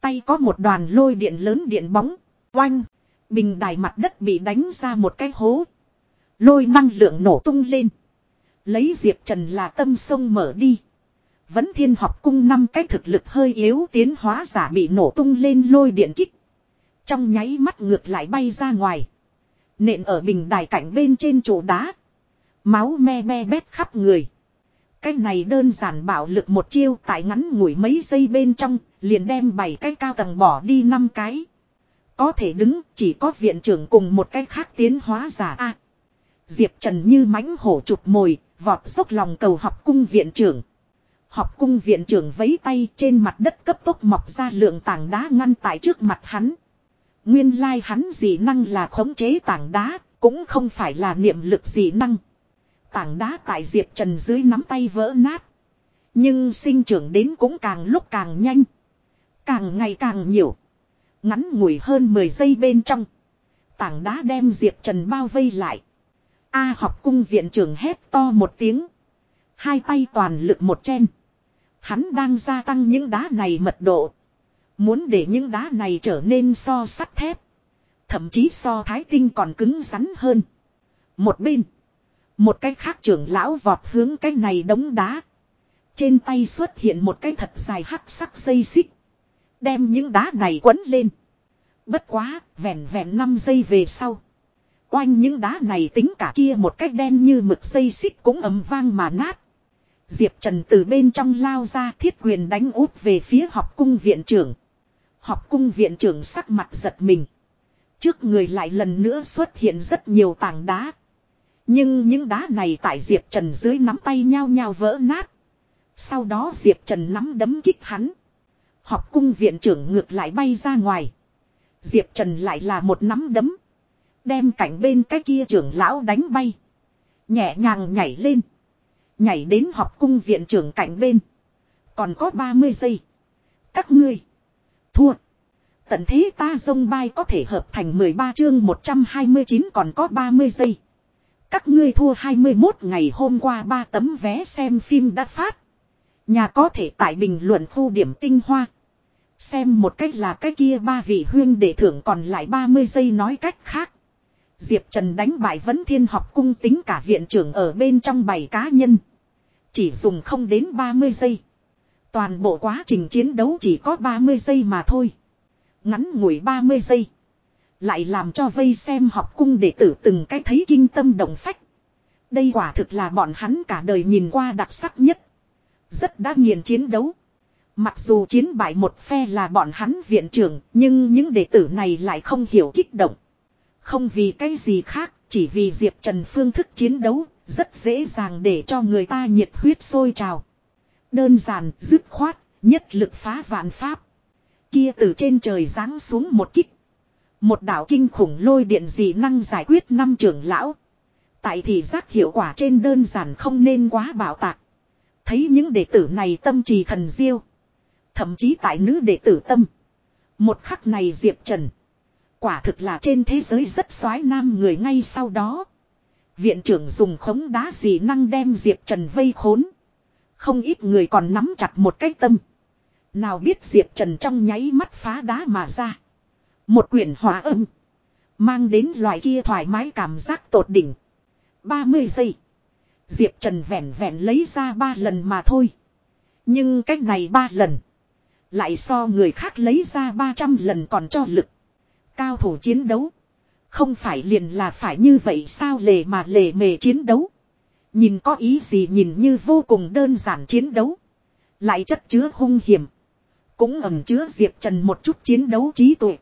Tay có một đoàn lôi điện lớn điện bóng. Oanh. Bình đài mặt đất bị đánh ra một cái hố. Lôi năng lượng nổ tung lên. Lấy Diệp Trần là tâm sông mở đi. Vẫn thiên học cung năm cái thực lực hơi yếu tiến hóa giả bị nổ tung lên lôi điện kích. Trong nháy mắt ngược lại bay ra ngoài. Nện ở bình đài cảnh bên trên chỗ đá. Máu me me bét khắp người. Cái này đơn giản bạo lực một chiêu tại ngắn ngủi mấy giây bên trong, liền đem bảy cái cao tầng bỏ đi năm cái. Có thể đứng, chỉ có viện trưởng cùng một cái khác tiến hóa giả a. Diệp Trần như mãnh hổ chụp mồi, vọt dốc lòng cầu học cung viện trưởng. Học cung viện trưởng vấy tay trên mặt đất cấp tốc mọc ra lượng tảng đá ngăn tại trước mặt hắn. Nguyên lai hắn dị năng là khống chế tảng đá, cũng không phải là niệm lực dị năng. Tảng đá tại Diệp Trần dưới nắm tay vỡ nát. Nhưng sinh trưởng đến cũng càng lúc càng nhanh. Càng ngày càng nhiều. Ngắn ngủi hơn 10 giây bên trong. Tảng đá đem Diệp Trần bao vây lại. A học cung viện trưởng hét to một tiếng. Hai tay toàn lực một chen. Hắn đang gia tăng những đá này mật độ. Muốn để những đá này trở nên so sắt thép. Thậm chí so thái tinh còn cứng rắn hơn. Một bên. Một cái khác trưởng lão vọt hướng cái này đống đá. Trên tay xuất hiện một cái thật dài hắc sắc dây xích. Đem những đá này quấn lên. Bất quá, vẹn vẹn 5 giây về sau. Oanh những đá này tính cả kia một cách đen như mực dây xích cũng ấm vang mà nát. Diệp Trần từ bên trong lao ra thiết quyền đánh úp về phía học cung viện trưởng. Học cung viện trưởng sắc mặt giật mình. Trước người lại lần nữa xuất hiện rất nhiều tảng đá. Nhưng những đá này tại Diệp Trần dưới nắm tay nhao nhao vỡ nát. Sau đó Diệp Trần nắm đấm kích hắn. Học cung viện trưởng ngược lại bay ra ngoài. Diệp Trần lại là một nắm đấm. Đem cảnh bên cái kia trưởng lão đánh bay. Nhẹ nhàng nhảy lên. Nhảy đến học cung viện trưởng cạnh bên. Còn có 30 giây. Các ngươi. Thua. Tận thế ta dông bay có thể hợp thành 13 chương 129 còn có 30 giây. Các ngươi thua 21 ngày hôm qua ba tấm vé xem phim đã phát. Nhà có thể tại bình luận khu điểm tinh hoa. Xem một cách là cái kia ba vị huyên để thưởng còn lại 30 giây nói cách khác. Diệp Trần đánh bại vấn thiên học cung tính cả viện trưởng ở bên trong bảy cá nhân. Chỉ dùng không đến 30 giây. Toàn bộ quá trình chiến đấu chỉ có 30 giây mà thôi. Ngắn ngủi 30 giây. Lại làm cho vây xem học cung đệ tử từng cái thấy kinh tâm động phách. Đây quả thực là bọn hắn cả đời nhìn qua đặc sắc nhất. Rất đã nghiền chiến đấu. Mặc dù chiến bại một phe là bọn hắn viện trưởng, nhưng những đệ tử này lại không hiểu kích động. Không vì cái gì khác, chỉ vì Diệp Trần phương thức chiến đấu, rất dễ dàng để cho người ta nhiệt huyết sôi trào. Đơn giản, dứt khoát, nhất lực phá vạn pháp. Kia từ trên trời giáng xuống một kích. Một đạo kinh khủng lôi điện dị năng giải quyết năm trưởng lão. Tại thì giác hiệu quả trên đơn giản không nên quá bảo tạc. Thấy những đệ tử này tâm trì thần diêu. Thậm chí tại nữ đệ tử tâm. Một khắc này Diệp Trần. Quả thực là trên thế giới rất soái nam người ngay sau đó. Viện trưởng dùng khống đá dị năng đem Diệp Trần vây khốn. Không ít người còn nắm chặt một cái tâm. Nào biết Diệp Trần trong nháy mắt phá đá mà ra. Một quyển hóa âm. Mang đến loại kia thoải mái cảm giác tột đỉnh. 30 giây. Diệp Trần vẹn vẹn lấy ra ba lần mà thôi. Nhưng cách này ba lần. Lại so người khác lấy ra 300 lần còn cho lực. Cao thủ chiến đấu. Không phải liền là phải như vậy sao lề mà lề mề chiến đấu. Nhìn có ý gì nhìn như vô cùng đơn giản chiến đấu. Lại chất chứa hung hiểm. Cũng ẩm chứa Diệp Trần một chút chiến đấu trí tuệ.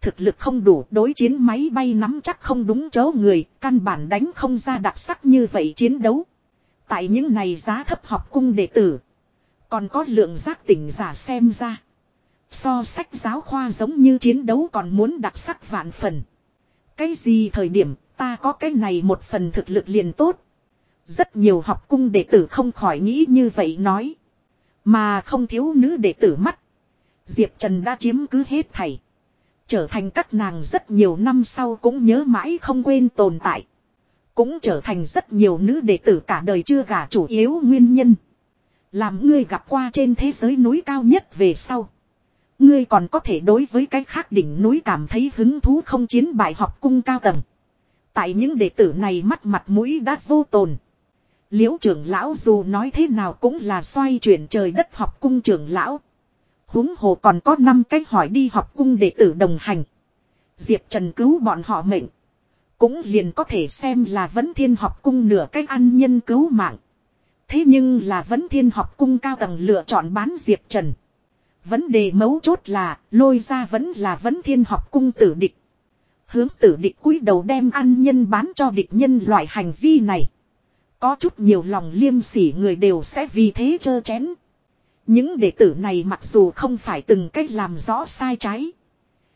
Thực lực không đủ đối chiến máy bay nắm chắc không đúng chỗ người, căn bản đánh không ra đặc sắc như vậy chiến đấu. Tại những này giá thấp học cung đệ tử. Còn có lượng giác tỉnh giả xem ra. So sách giáo khoa giống như chiến đấu còn muốn đặc sắc vạn phần. Cái gì thời điểm, ta có cái này một phần thực lực liền tốt. Rất nhiều học cung đệ tử không khỏi nghĩ như vậy nói. Mà không thiếu nữ đệ tử mắt. Diệp Trần đã chiếm cứ hết thầy Trở thành các nàng rất nhiều năm sau cũng nhớ mãi không quên tồn tại. Cũng trở thành rất nhiều nữ đệ tử cả đời chưa gả chủ yếu nguyên nhân. Làm ngươi gặp qua trên thế giới núi cao nhất về sau. Ngươi còn có thể đối với cái khác đỉnh núi cảm thấy hứng thú không chiến bài học cung cao tầng. Tại những đệ tử này mắt mặt mũi đã vô tồn. Liễu trưởng lão dù nói thế nào cũng là xoay chuyển trời đất học cung trưởng lão. huống hồ còn có năm cách hỏi đi học cung đệ tử đồng hành. Diệp Trần cứu bọn họ mệnh. Cũng liền có thể xem là vấn thiên học cung nửa cách ăn nhân cứu mạng. Thế nhưng là vấn thiên học cung cao tầng lựa chọn bán Diệp Trần. Vấn đề mấu chốt là, lôi ra vẫn là vấn thiên học cung tử địch. Hướng tử địch cúi đầu đem ăn nhân bán cho địch nhân loại hành vi này. Có chút nhiều lòng liêm sỉ người đều sẽ vì thế chơ chén. Những đệ tử này mặc dù không phải từng cách làm rõ sai trái.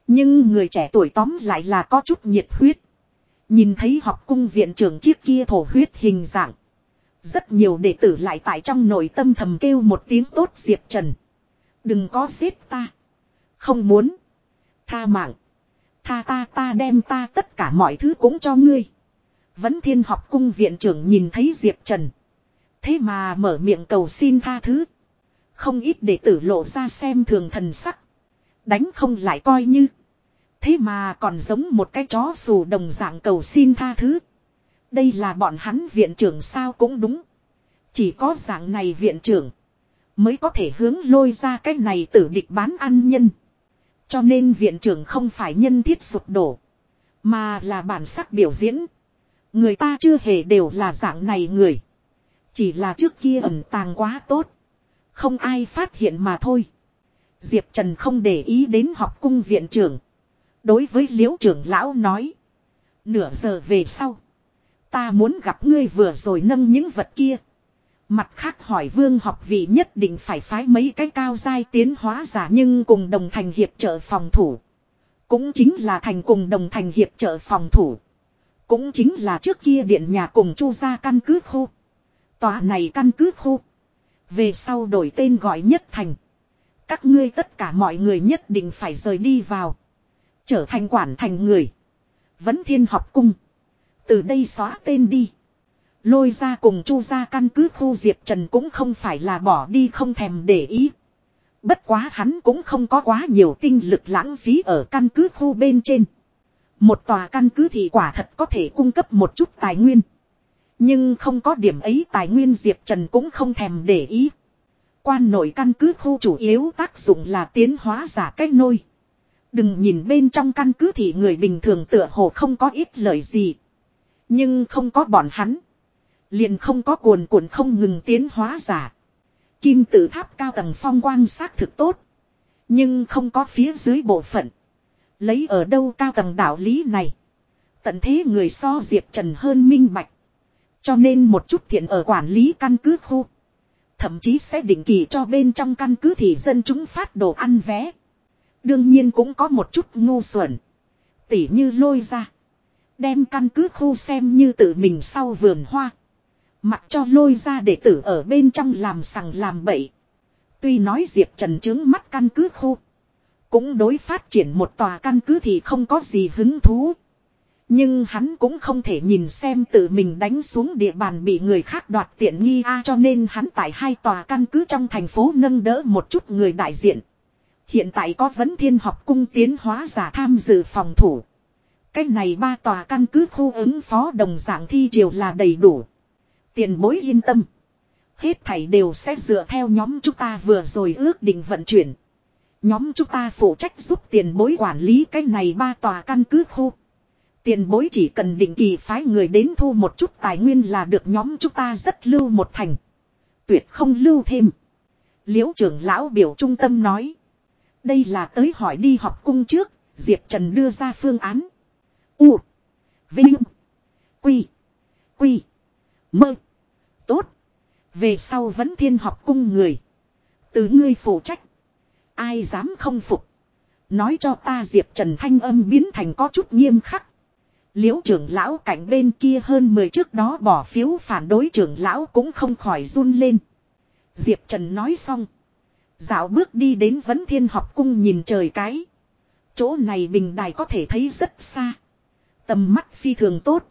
Nhưng người trẻ tuổi tóm lại là có chút nhiệt huyết. Nhìn thấy học cung viện trưởng chiếc kia thổ huyết hình dạng. Rất nhiều đệ tử lại tại trong nội tâm thầm kêu một tiếng tốt Diệp Trần. Đừng có giết ta. Không muốn. Tha mạng. Tha ta ta đem ta tất cả mọi thứ cũng cho ngươi. Vẫn thiên học cung viện trưởng nhìn thấy Diệp Trần. Thế mà mở miệng cầu xin tha thứ. Không ít đệ tử lộ ra xem thường thần sắc. Đánh không lại coi như. Thế mà còn giống một cái chó xù đồng dạng cầu xin tha thứ. Đây là bọn hắn viện trưởng sao cũng đúng. Chỉ có dạng này viện trưởng. Mới có thể hướng lôi ra cái này tử địch bán ăn nhân. Cho nên viện trưởng không phải nhân thiết sụp đổ. Mà là bản sắc biểu diễn. Người ta chưa hề đều là dạng này người. Chỉ là trước kia ẩn tàng quá tốt. Không ai phát hiện mà thôi. Diệp Trần không để ý đến học cung viện trưởng. Đối với liễu trưởng lão nói. Nửa giờ về sau. Ta muốn gặp ngươi vừa rồi nâng những vật kia. Mặt khác hỏi vương học vị nhất định phải phái mấy cái cao giai tiến hóa giả nhưng cùng đồng thành hiệp trợ phòng thủ. Cũng chính là thành cùng đồng thành hiệp trợ phòng thủ. Cũng chính là trước kia điện nhà cùng chu ra căn cứ khu. Tòa này căn cứ khu. Về sau đổi tên gọi nhất thành. Các ngươi tất cả mọi người nhất định phải rời đi vào. Trở thành quản thành người. Vẫn thiên học cung. Từ đây xóa tên đi. Lôi ra cùng chu ra căn cứ khu Diệp Trần cũng không phải là bỏ đi không thèm để ý. Bất quá hắn cũng không có quá nhiều tinh lực lãng phí ở căn cứ khu bên trên. Một tòa căn cứ thì quả thật có thể cung cấp một chút tài nguyên. Nhưng không có điểm ấy tài nguyên Diệp Trần cũng không thèm để ý. Quan nội căn cứ khu chủ yếu tác dụng là tiến hóa giả cách nôi. Đừng nhìn bên trong căn cứ thì người bình thường tựa hồ không có ít lời gì. Nhưng không có bọn hắn. Liền không có cuồn cuộn không ngừng tiến hóa giả. Kim tự tháp cao tầng phong quang xác thực tốt. Nhưng không có phía dưới bộ phận. Lấy ở đâu cao tầng đạo lý này. Tận thế người so Diệp Trần hơn minh bạch. Cho nên một chút thiện ở quản lý căn cứ khu. Thậm chí sẽ định kỳ cho bên trong căn cứ thì dân chúng phát đồ ăn vé. Đương nhiên cũng có một chút ngu xuẩn. Tỉ như lôi ra. Đem căn cứ khu xem như tự mình sau vườn hoa. Mặc cho lôi ra để tử ở bên trong làm sằng làm bậy. Tuy nói Diệp Trần chứng mắt căn cứ khu. Cũng đối phát triển một tòa căn cứ thì không có gì hứng thú. Nhưng hắn cũng không thể nhìn xem tự mình đánh xuống địa bàn bị người khác đoạt tiện nghi a, cho nên hắn tại hai tòa căn cứ trong thành phố nâng đỡ một chút người đại diện. Hiện tại có vấn thiên học cung tiến hóa giả tham dự phòng thủ. Cách này ba tòa căn cứ khu ứng phó đồng dạng thi triều là đầy đủ. Tiền bối yên tâm. Hết thảy đều sẽ dựa theo nhóm chúng ta vừa rồi ước định vận chuyển. Nhóm chúng ta phụ trách giúp tiền bối quản lý cái này ba tòa căn cứ khu. Tiền bối chỉ cần định kỳ phái người đến thu một chút tài nguyên là được nhóm chúng ta rất lưu một thành. Tuyệt không lưu thêm. Liễu trưởng lão biểu trung tâm nói. Đây là tới hỏi đi học cung trước, Diệp Trần đưa ra phương án. U. Vinh. Quy. Quy. Mơ. Tốt. Về sau vẫn thiên học cung người. Từ ngươi phụ trách. Ai dám không phục. Nói cho ta Diệp Trần thanh âm biến thành có chút nghiêm khắc. Liễu trưởng lão cảnh bên kia hơn 10 trước đó bỏ phiếu phản đối trưởng lão cũng không khỏi run lên. Diệp Trần nói xong. Dạo bước đi đến vấn thiên học cung nhìn trời cái. Chỗ này bình đài có thể thấy rất xa. Tầm mắt phi thường tốt.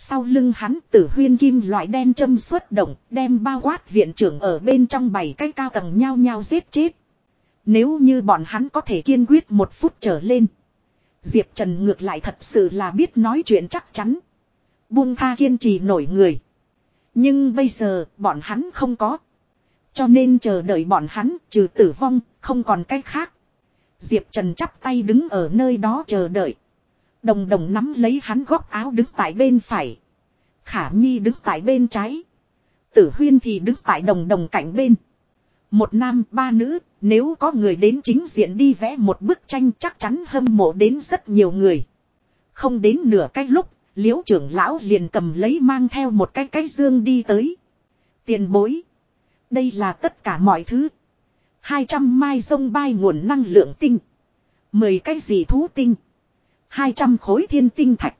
Sau lưng hắn tử huyên kim loại đen châm xuất động, đem bao quát viện trưởng ở bên trong bảy cái cao tầng nhau nhau giết chết. Nếu như bọn hắn có thể kiên quyết một phút trở lên. Diệp Trần ngược lại thật sự là biết nói chuyện chắc chắn. Buông tha kiên trì nổi người. Nhưng bây giờ bọn hắn không có. Cho nên chờ đợi bọn hắn, trừ tử vong, không còn cách khác. Diệp Trần chắp tay đứng ở nơi đó chờ đợi. Đồng đồng nắm lấy hắn góc áo đứng tại bên phải. Khả Nhi đứng tại bên trái. Tử Huyên thì đứng tại đồng đồng cạnh bên. Một nam ba nữ, nếu có người đến chính diện đi vẽ một bức tranh chắc chắn hâm mộ đến rất nhiều người. Không đến nửa cái lúc, liễu trưởng lão liền cầm lấy mang theo một cái cái dương đi tới. Tiền bối. Đây là tất cả mọi thứ. 200 mai sông bay nguồn năng lượng tinh. 10 cái gì thú tinh. 200 khối thiên tinh thạch.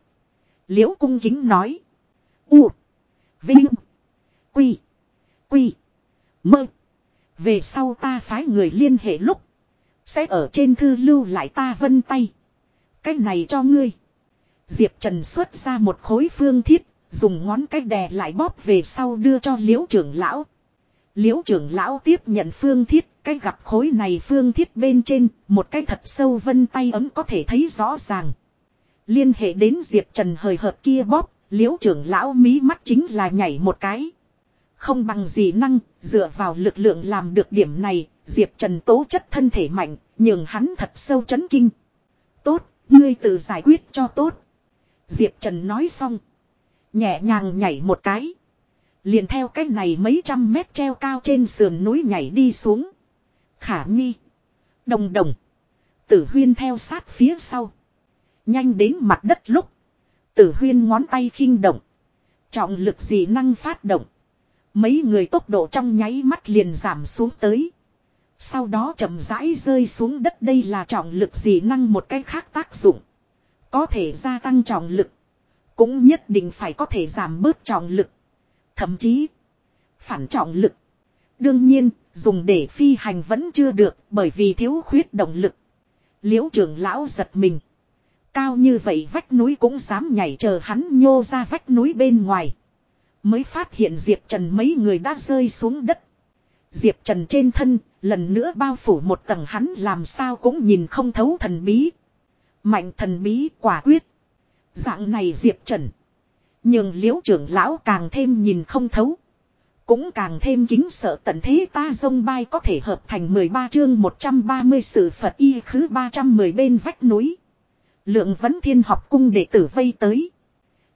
Liễu cung kính nói. U. Vinh. Quy. Quy. Mơ. Về sau ta phái người liên hệ lúc. Sẽ ở trên thư lưu lại ta vân tay. Cái này cho ngươi. Diệp Trần xuất ra một khối phương thiết. Dùng ngón cái đè lại bóp về sau đưa cho liễu trưởng lão. Liễu trưởng lão tiếp nhận phương thiết. Cái gặp khối này phương thiết bên trên. Một cái thật sâu vân tay ấm có thể thấy rõ ràng. Liên hệ đến Diệp Trần hời hợt kia bóp. Liễu trưởng lão mí mắt chính là nhảy một cái. Không bằng gì năng, dựa vào lực lượng làm được điểm này, Diệp Trần tố chất thân thể mạnh, nhường hắn thật sâu chấn kinh. Tốt, ngươi tự giải quyết cho tốt. Diệp Trần nói xong. Nhẹ nhàng nhảy một cái. Liền theo cái này mấy trăm mét treo cao trên sườn núi nhảy đi xuống. Khả nhi. Đồng đồng. Tử huyên theo sát phía sau. Nhanh đến mặt đất lúc. Tử huyên ngón tay khinh động. Trọng lực dị năng phát động. Mấy người tốc độ trong nháy mắt liền giảm xuống tới. Sau đó chậm rãi rơi xuống đất đây là trọng lực dị năng một cách khác tác dụng. Có thể gia tăng trọng lực. Cũng nhất định phải có thể giảm bớt trọng lực. Thậm chí. Phản trọng lực. Đương nhiên, dùng để phi hành vẫn chưa được bởi vì thiếu khuyết động lực. Liễu trưởng lão giật mình. Cao như vậy vách núi cũng dám nhảy chờ hắn nhô ra vách núi bên ngoài. Mới phát hiện Diệp Trần mấy người đã rơi xuống đất. Diệp Trần trên thân, lần nữa bao phủ một tầng hắn làm sao cũng nhìn không thấu thần bí. Mạnh thần bí quả quyết. Dạng này Diệp Trần. Nhưng liễu trưởng lão càng thêm nhìn không thấu. Cũng càng thêm kính sợ tận thế ta dông bay có thể hợp thành 13 chương 130 sự Phật y khứ 310 bên vách núi. Lượng vấn thiên học cung đệ tử vây tới.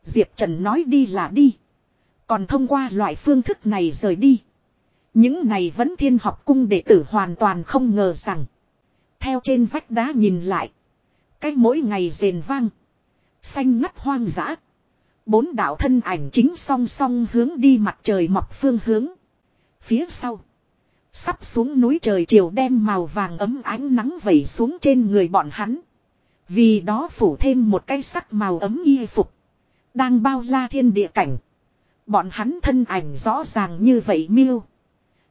Diệp Trần nói đi là đi. Còn thông qua loại phương thức này rời đi. Những này vẫn thiên học cung đệ tử hoàn toàn không ngờ rằng. Theo trên vách đá nhìn lại. Cách mỗi ngày rền vang. Xanh ngắt hoang dã. Bốn đạo thân ảnh chính song song hướng đi mặt trời mọc phương hướng. Phía sau. Sắp xuống núi trời chiều đem màu vàng ấm ánh nắng vẩy xuống trên người bọn hắn. Vì đó phủ thêm một cái sắc màu ấm y phục. Đang bao la thiên địa cảnh. Bọn hắn thân ảnh rõ ràng như vậy miêu.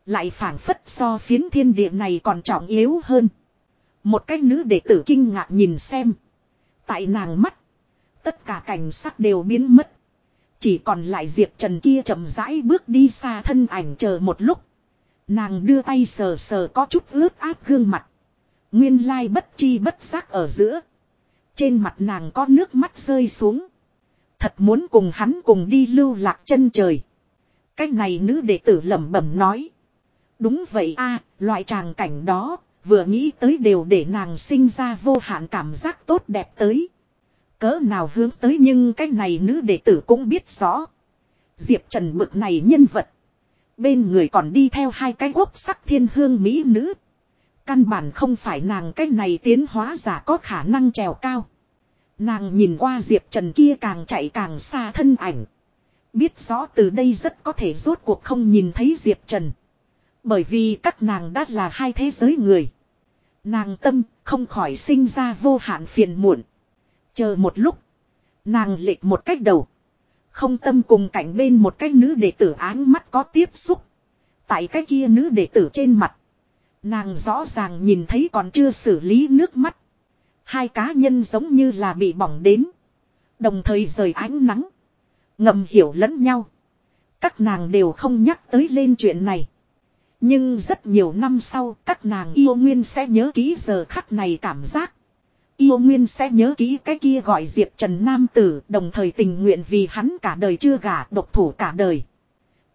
Lại phản phất so phiến thiên địa này còn trọng yếu hơn. Một cái nữ đệ tử kinh ngạc nhìn xem. Tại nàng mắt. Tất cả cảnh sắc đều biến mất. Chỉ còn lại Diệp Trần kia chậm rãi bước đi xa thân ảnh chờ một lúc. Nàng đưa tay sờ sờ có chút ướt át gương mặt. Nguyên lai bất chi bất giác ở giữa. Trên mặt nàng có nước mắt rơi xuống. Thật muốn cùng hắn cùng đi lưu lạc chân trời. Cái này nữ đệ tử lẩm bẩm nói. Đúng vậy a loại tràng cảnh đó, vừa nghĩ tới đều để nàng sinh ra vô hạn cảm giác tốt đẹp tới. Cỡ nào hướng tới nhưng cái này nữ đệ tử cũng biết rõ. Diệp Trần bực này nhân vật. Bên người còn đi theo hai cái quốc sắc thiên hương mỹ nữ. Căn bản không phải nàng cái này tiến hóa giả có khả năng trèo cao. Nàng nhìn qua Diệp Trần kia càng chạy càng xa thân ảnh. Biết rõ từ đây rất có thể rốt cuộc không nhìn thấy Diệp Trần. Bởi vì các nàng đã là hai thế giới người. Nàng tâm không khỏi sinh ra vô hạn phiền muộn. Chờ một lúc. Nàng lệch một cách đầu. Không tâm cùng cạnh bên một cái nữ đệ tử áng mắt có tiếp xúc. Tại cái kia nữ đệ tử trên mặt. Nàng rõ ràng nhìn thấy còn chưa xử lý nước mắt. Hai cá nhân giống như là bị bỏng đến. Đồng thời rời ánh nắng. Ngầm hiểu lẫn nhau. Các nàng đều không nhắc tới lên chuyện này. Nhưng rất nhiều năm sau, các nàng yêu nguyên sẽ nhớ ký giờ khắc này cảm giác. Yêu nguyên sẽ nhớ kỹ cái kia gọi Diệp Trần Nam Tử đồng thời tình nguyện vì hắn cả đời chưa gả độc thủ cả đời.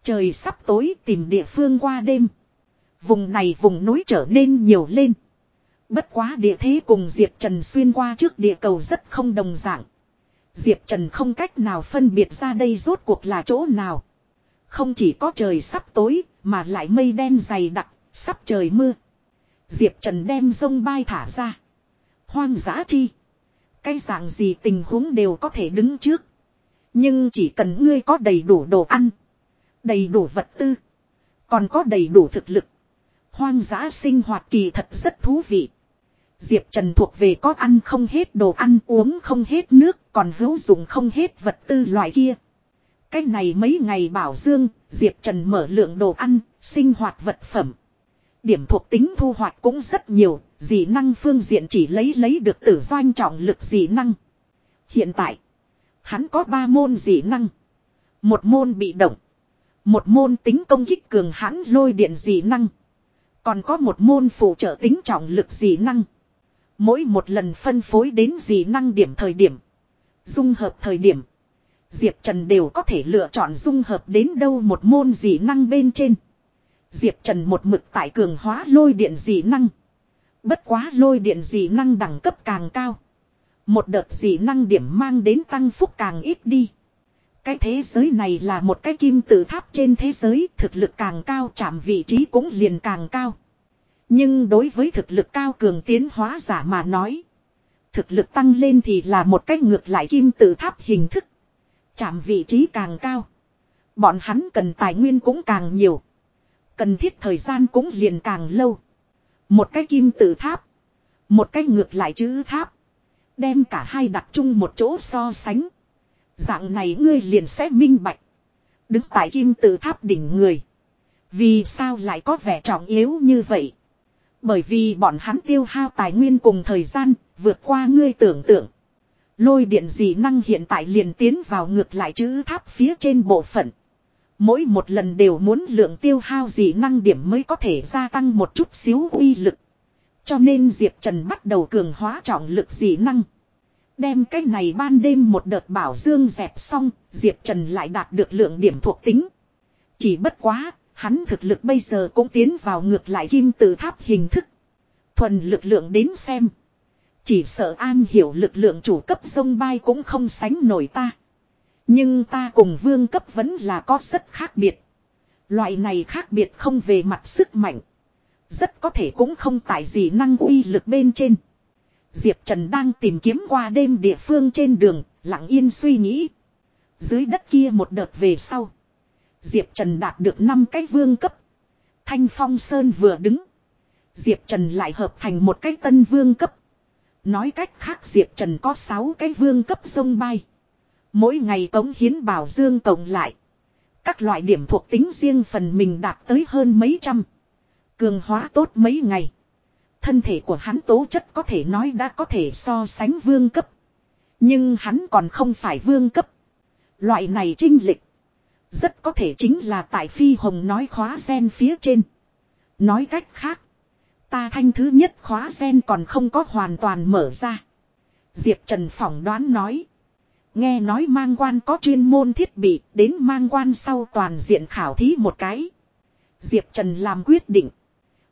Trời sắp tối tìm địa phương qua đêm. Vùng này vùng núi trở nên nhiều lên. Bất quá địa thế cùng Diệp Trần xuyên qua trước địa cầu rất không đồng dạng. Diệp Trần không cách nào phân biệt ra đây rốt cuộc là chỗ nào. Không chỉ có trời sắp tối, mà lại mây đen dày đặc, sắp trời mưa. Diệp Trần đem sông bay thả ra. Hoang dã chi. Cái dạng gì tình huống đều có thể đứng trước. Nhưng chỉ cần ngươi có đầy đủ đồ ăn. Đầy đủ vật tư. Còn có đầy đủ thực lực. Hoang dã sinh hoạt kỳ thật rất thú vị. Diệp Trần thuộc về có ăn không hết đồ ăn uống không hết nước còn hữu dụng không hết vật tư loại kia. Cái này mấy ngày bảo dương, Diệp Trần mở lượng đồ ăn, sinh hoạt vật phẩm. Điểm thuộc tính thu hoạch cũng rất nhiều, dị năng phương diện chỉ lấy lấy được tử doanh trọng lực dị năng. Hiện tại, hắn có 3 môn dị năng. Một môn bị động. Một môn tính công kích cường hãn lôi điện dị năng. Còn có một môn phụ trợ tính trọng lực dị năng. Mỗi một lần phân phối đến dị năng điểm thời điểm. Dung hợp thời điểm. Diệp Trần đều có thể lựa chọn dung hợp đến đâu một môn dị năng bên trên. Diệp Trần một mực tại cường hóa lôi điện dị năng. Bất quá lôi điện dị năng đẳng cấp càng cao. Một đợt dị năng điểm mang đến tăng phúc càng ít đi. Cái thế giới này là một cái kim tự tháp trên thế giới, thực lực càng cao, chạm vị trí cũng liền càng cao. Nhưng đối với thực lực cao cường tiến hóa giả mà nói. Thực lực tăng lên thì là một cách ngược lại kim tự tháp hình thức. Chạm vị trí càng cao. Bọn hắn cần tài nguyên cũng càng nhiều. Cần thiết thời gian cũng liền càng lâu. Một cái kim tự tháp. Một cái ngược lại chữ tháp. Đem cả hai đặt chung một chỗ so sánh. Dạng này ngươi liền sẽ minh bạch. Đứng tại kim tự tháp đỉnh người. Vì sao lại có vẻ trọng yếu như vậy? Bởi vì bọn hắn tiêu hao tài nguyên cùng thời gian, vượt qua ngươi tưởng tượng. Lôi điện dị năng hiện tại liền tiến vào ngược lại chữ tháp phía trên bộ phận. Mỗi một lần đều muốn lượng tiêu hao dị năng điểm mới có thể gia tăng một chút xíu uy lực. Cho nên Diệp Trần bắt đầu cường hóa trọng lực dị năng. Đem cái này ban đêm một đợt bảo dương dẹp xong, Diệp Trần lại đạt được lượng điểm thuộc tính. Chỉ bất quá, hắn thực lực bây giờ cũng tiến vào ngược lại kim tự tháp hình thức. Thuần lực lượng đến xem. Chỉ sợ an hiểu lực lượng chủ cấp sông bay cũng không sánh nổi ta. Nhưng ta cùng vương cấp vẫn là có rất khác biệt. Loại này khác biệt không về mặt sức mạnh. Rất có thể cũng không tại gì năng uy lực bên trên. Diệp Trần đang tìm kiếm qua đêm địa phương trên đường, lặng yên suy nghĩ. Dưới đất kia một đợt về sau. Diệp Trần đạt được 5 cái vương cấp. Thanh Phong Sơn vừa đứng. Diệp Trần lại hợp thành một cái tân vương cấp. Nói cách khác Diệp Trần có 6 cái vương cấp sông bay. Mỗi ngày cống hiến bảo dương cộng lại. Các loại điểm thuộc tính riêng phần mình đạt tới hơn mấy trăm. Cường hóa tốt mấy ngày. Thân thể của hắn tố chất có thể nói đã có thể so sánh vương cấp. Nhưng hắn còn không phải vương cấp. Loại này trinh lịch. Rất có thể chính là tại phi hồng nói khóa sen phía trên. Nói cách khác. Ta thanh thứ nhất khóa sen còn không có hoàn toàn mở ra. Diệp Trần phỏng đoán nói. Nghe nói mang quan có chuyên môn thiết bị đến mang quan sau toàn diện khảo thí một cái. Diệp Trần làm quyết định.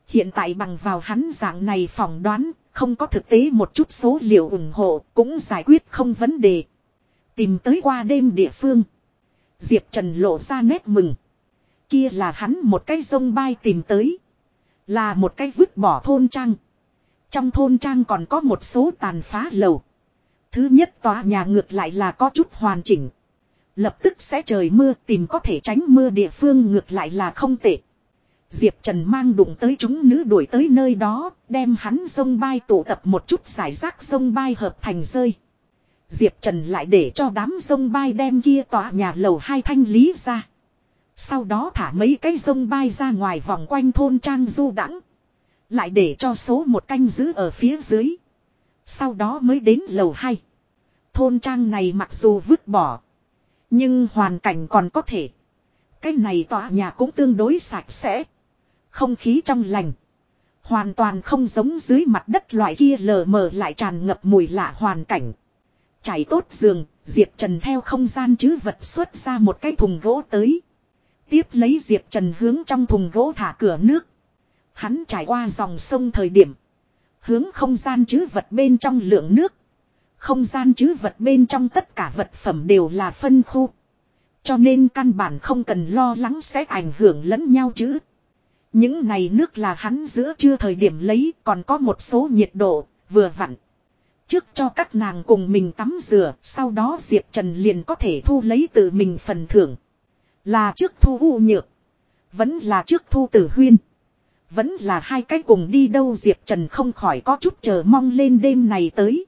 Hiện tại bằng vào hắn dạng này phỏng đoán, không có thực tế một chút số liệu ủng hộ cũng giải quyết không vấn đề. Tìm tới qua đêm địa phương. Diệp Trần lộ ra nét mừng. Kia là hắn một cái sông bay tìm tới. Là một cái vứt bỏ thôn trang. Trong thôn trang còn có một số tàn phá lầu. Thứ nhất tòa nhà ngược lại là có chút hoàn chỉnh. Lập tức sẽ trời mưa tìm có thể tránh mưa địa phương ngược lại là không tệ. Diệp Trần mang đụng tới chúng nữ đuổi tới nơi đó, đem hắn sông bay tụ tập một chút giải rác sông bay hợp thành rơi. Diệp Trần lại để cho đám sông bay đem kia tòa nhà lầu hai thanh lý ra. Sau đó thả mấy cái sông bay ra ngoài vòng quanh thôn trang du đãng Lại để cho số một canh giữ ở phía dưới. Sau đó mới đến lầu hai. Thôn trang này mặc dù vứt bỏ. Nhưng hoàn cảnh còn có thể. Cái này tòa nhà cũng tương đối sạch sẽ. Không khí trong lành. Hoàn toàn không giống dưới mặt đất loại kia lờ mờ lại tràn ngập mùi lạ hoàn cảnh. Chảy tốt giường, Diệp Trần theo không gian chứ vật xuất ra một cái thùng gỗ tới. Tiếp lấy Diệp Trần hướng trong thùng gỗ thả cửa nước. Hắn trải qua dòng sông thời điểm. Hướng không gian chứ vật bên trong lượng nước. Không gian chứ vật bên trong tất cả vật phẩm đều là phân khu. Cho nên căn bản không cần lo lắng sẽ ảnh hưởng lẫn nhau chứ. Những này nước là hắn giữa chưa thời điểm lấy còn có một số nhiệt độ, vừa vặn. Trước cho các nàng cùng mình tắm rửa, sau đó Diệp Trần liền có thể thu lấy từ mình phần thưởng. Là trước thu u nhược. Vẫn là trước thu tử huyên. Vẫn là hai cái cùng đi đâu Diệp Trần không khỏi có chút chờ mong lên đêm này tới.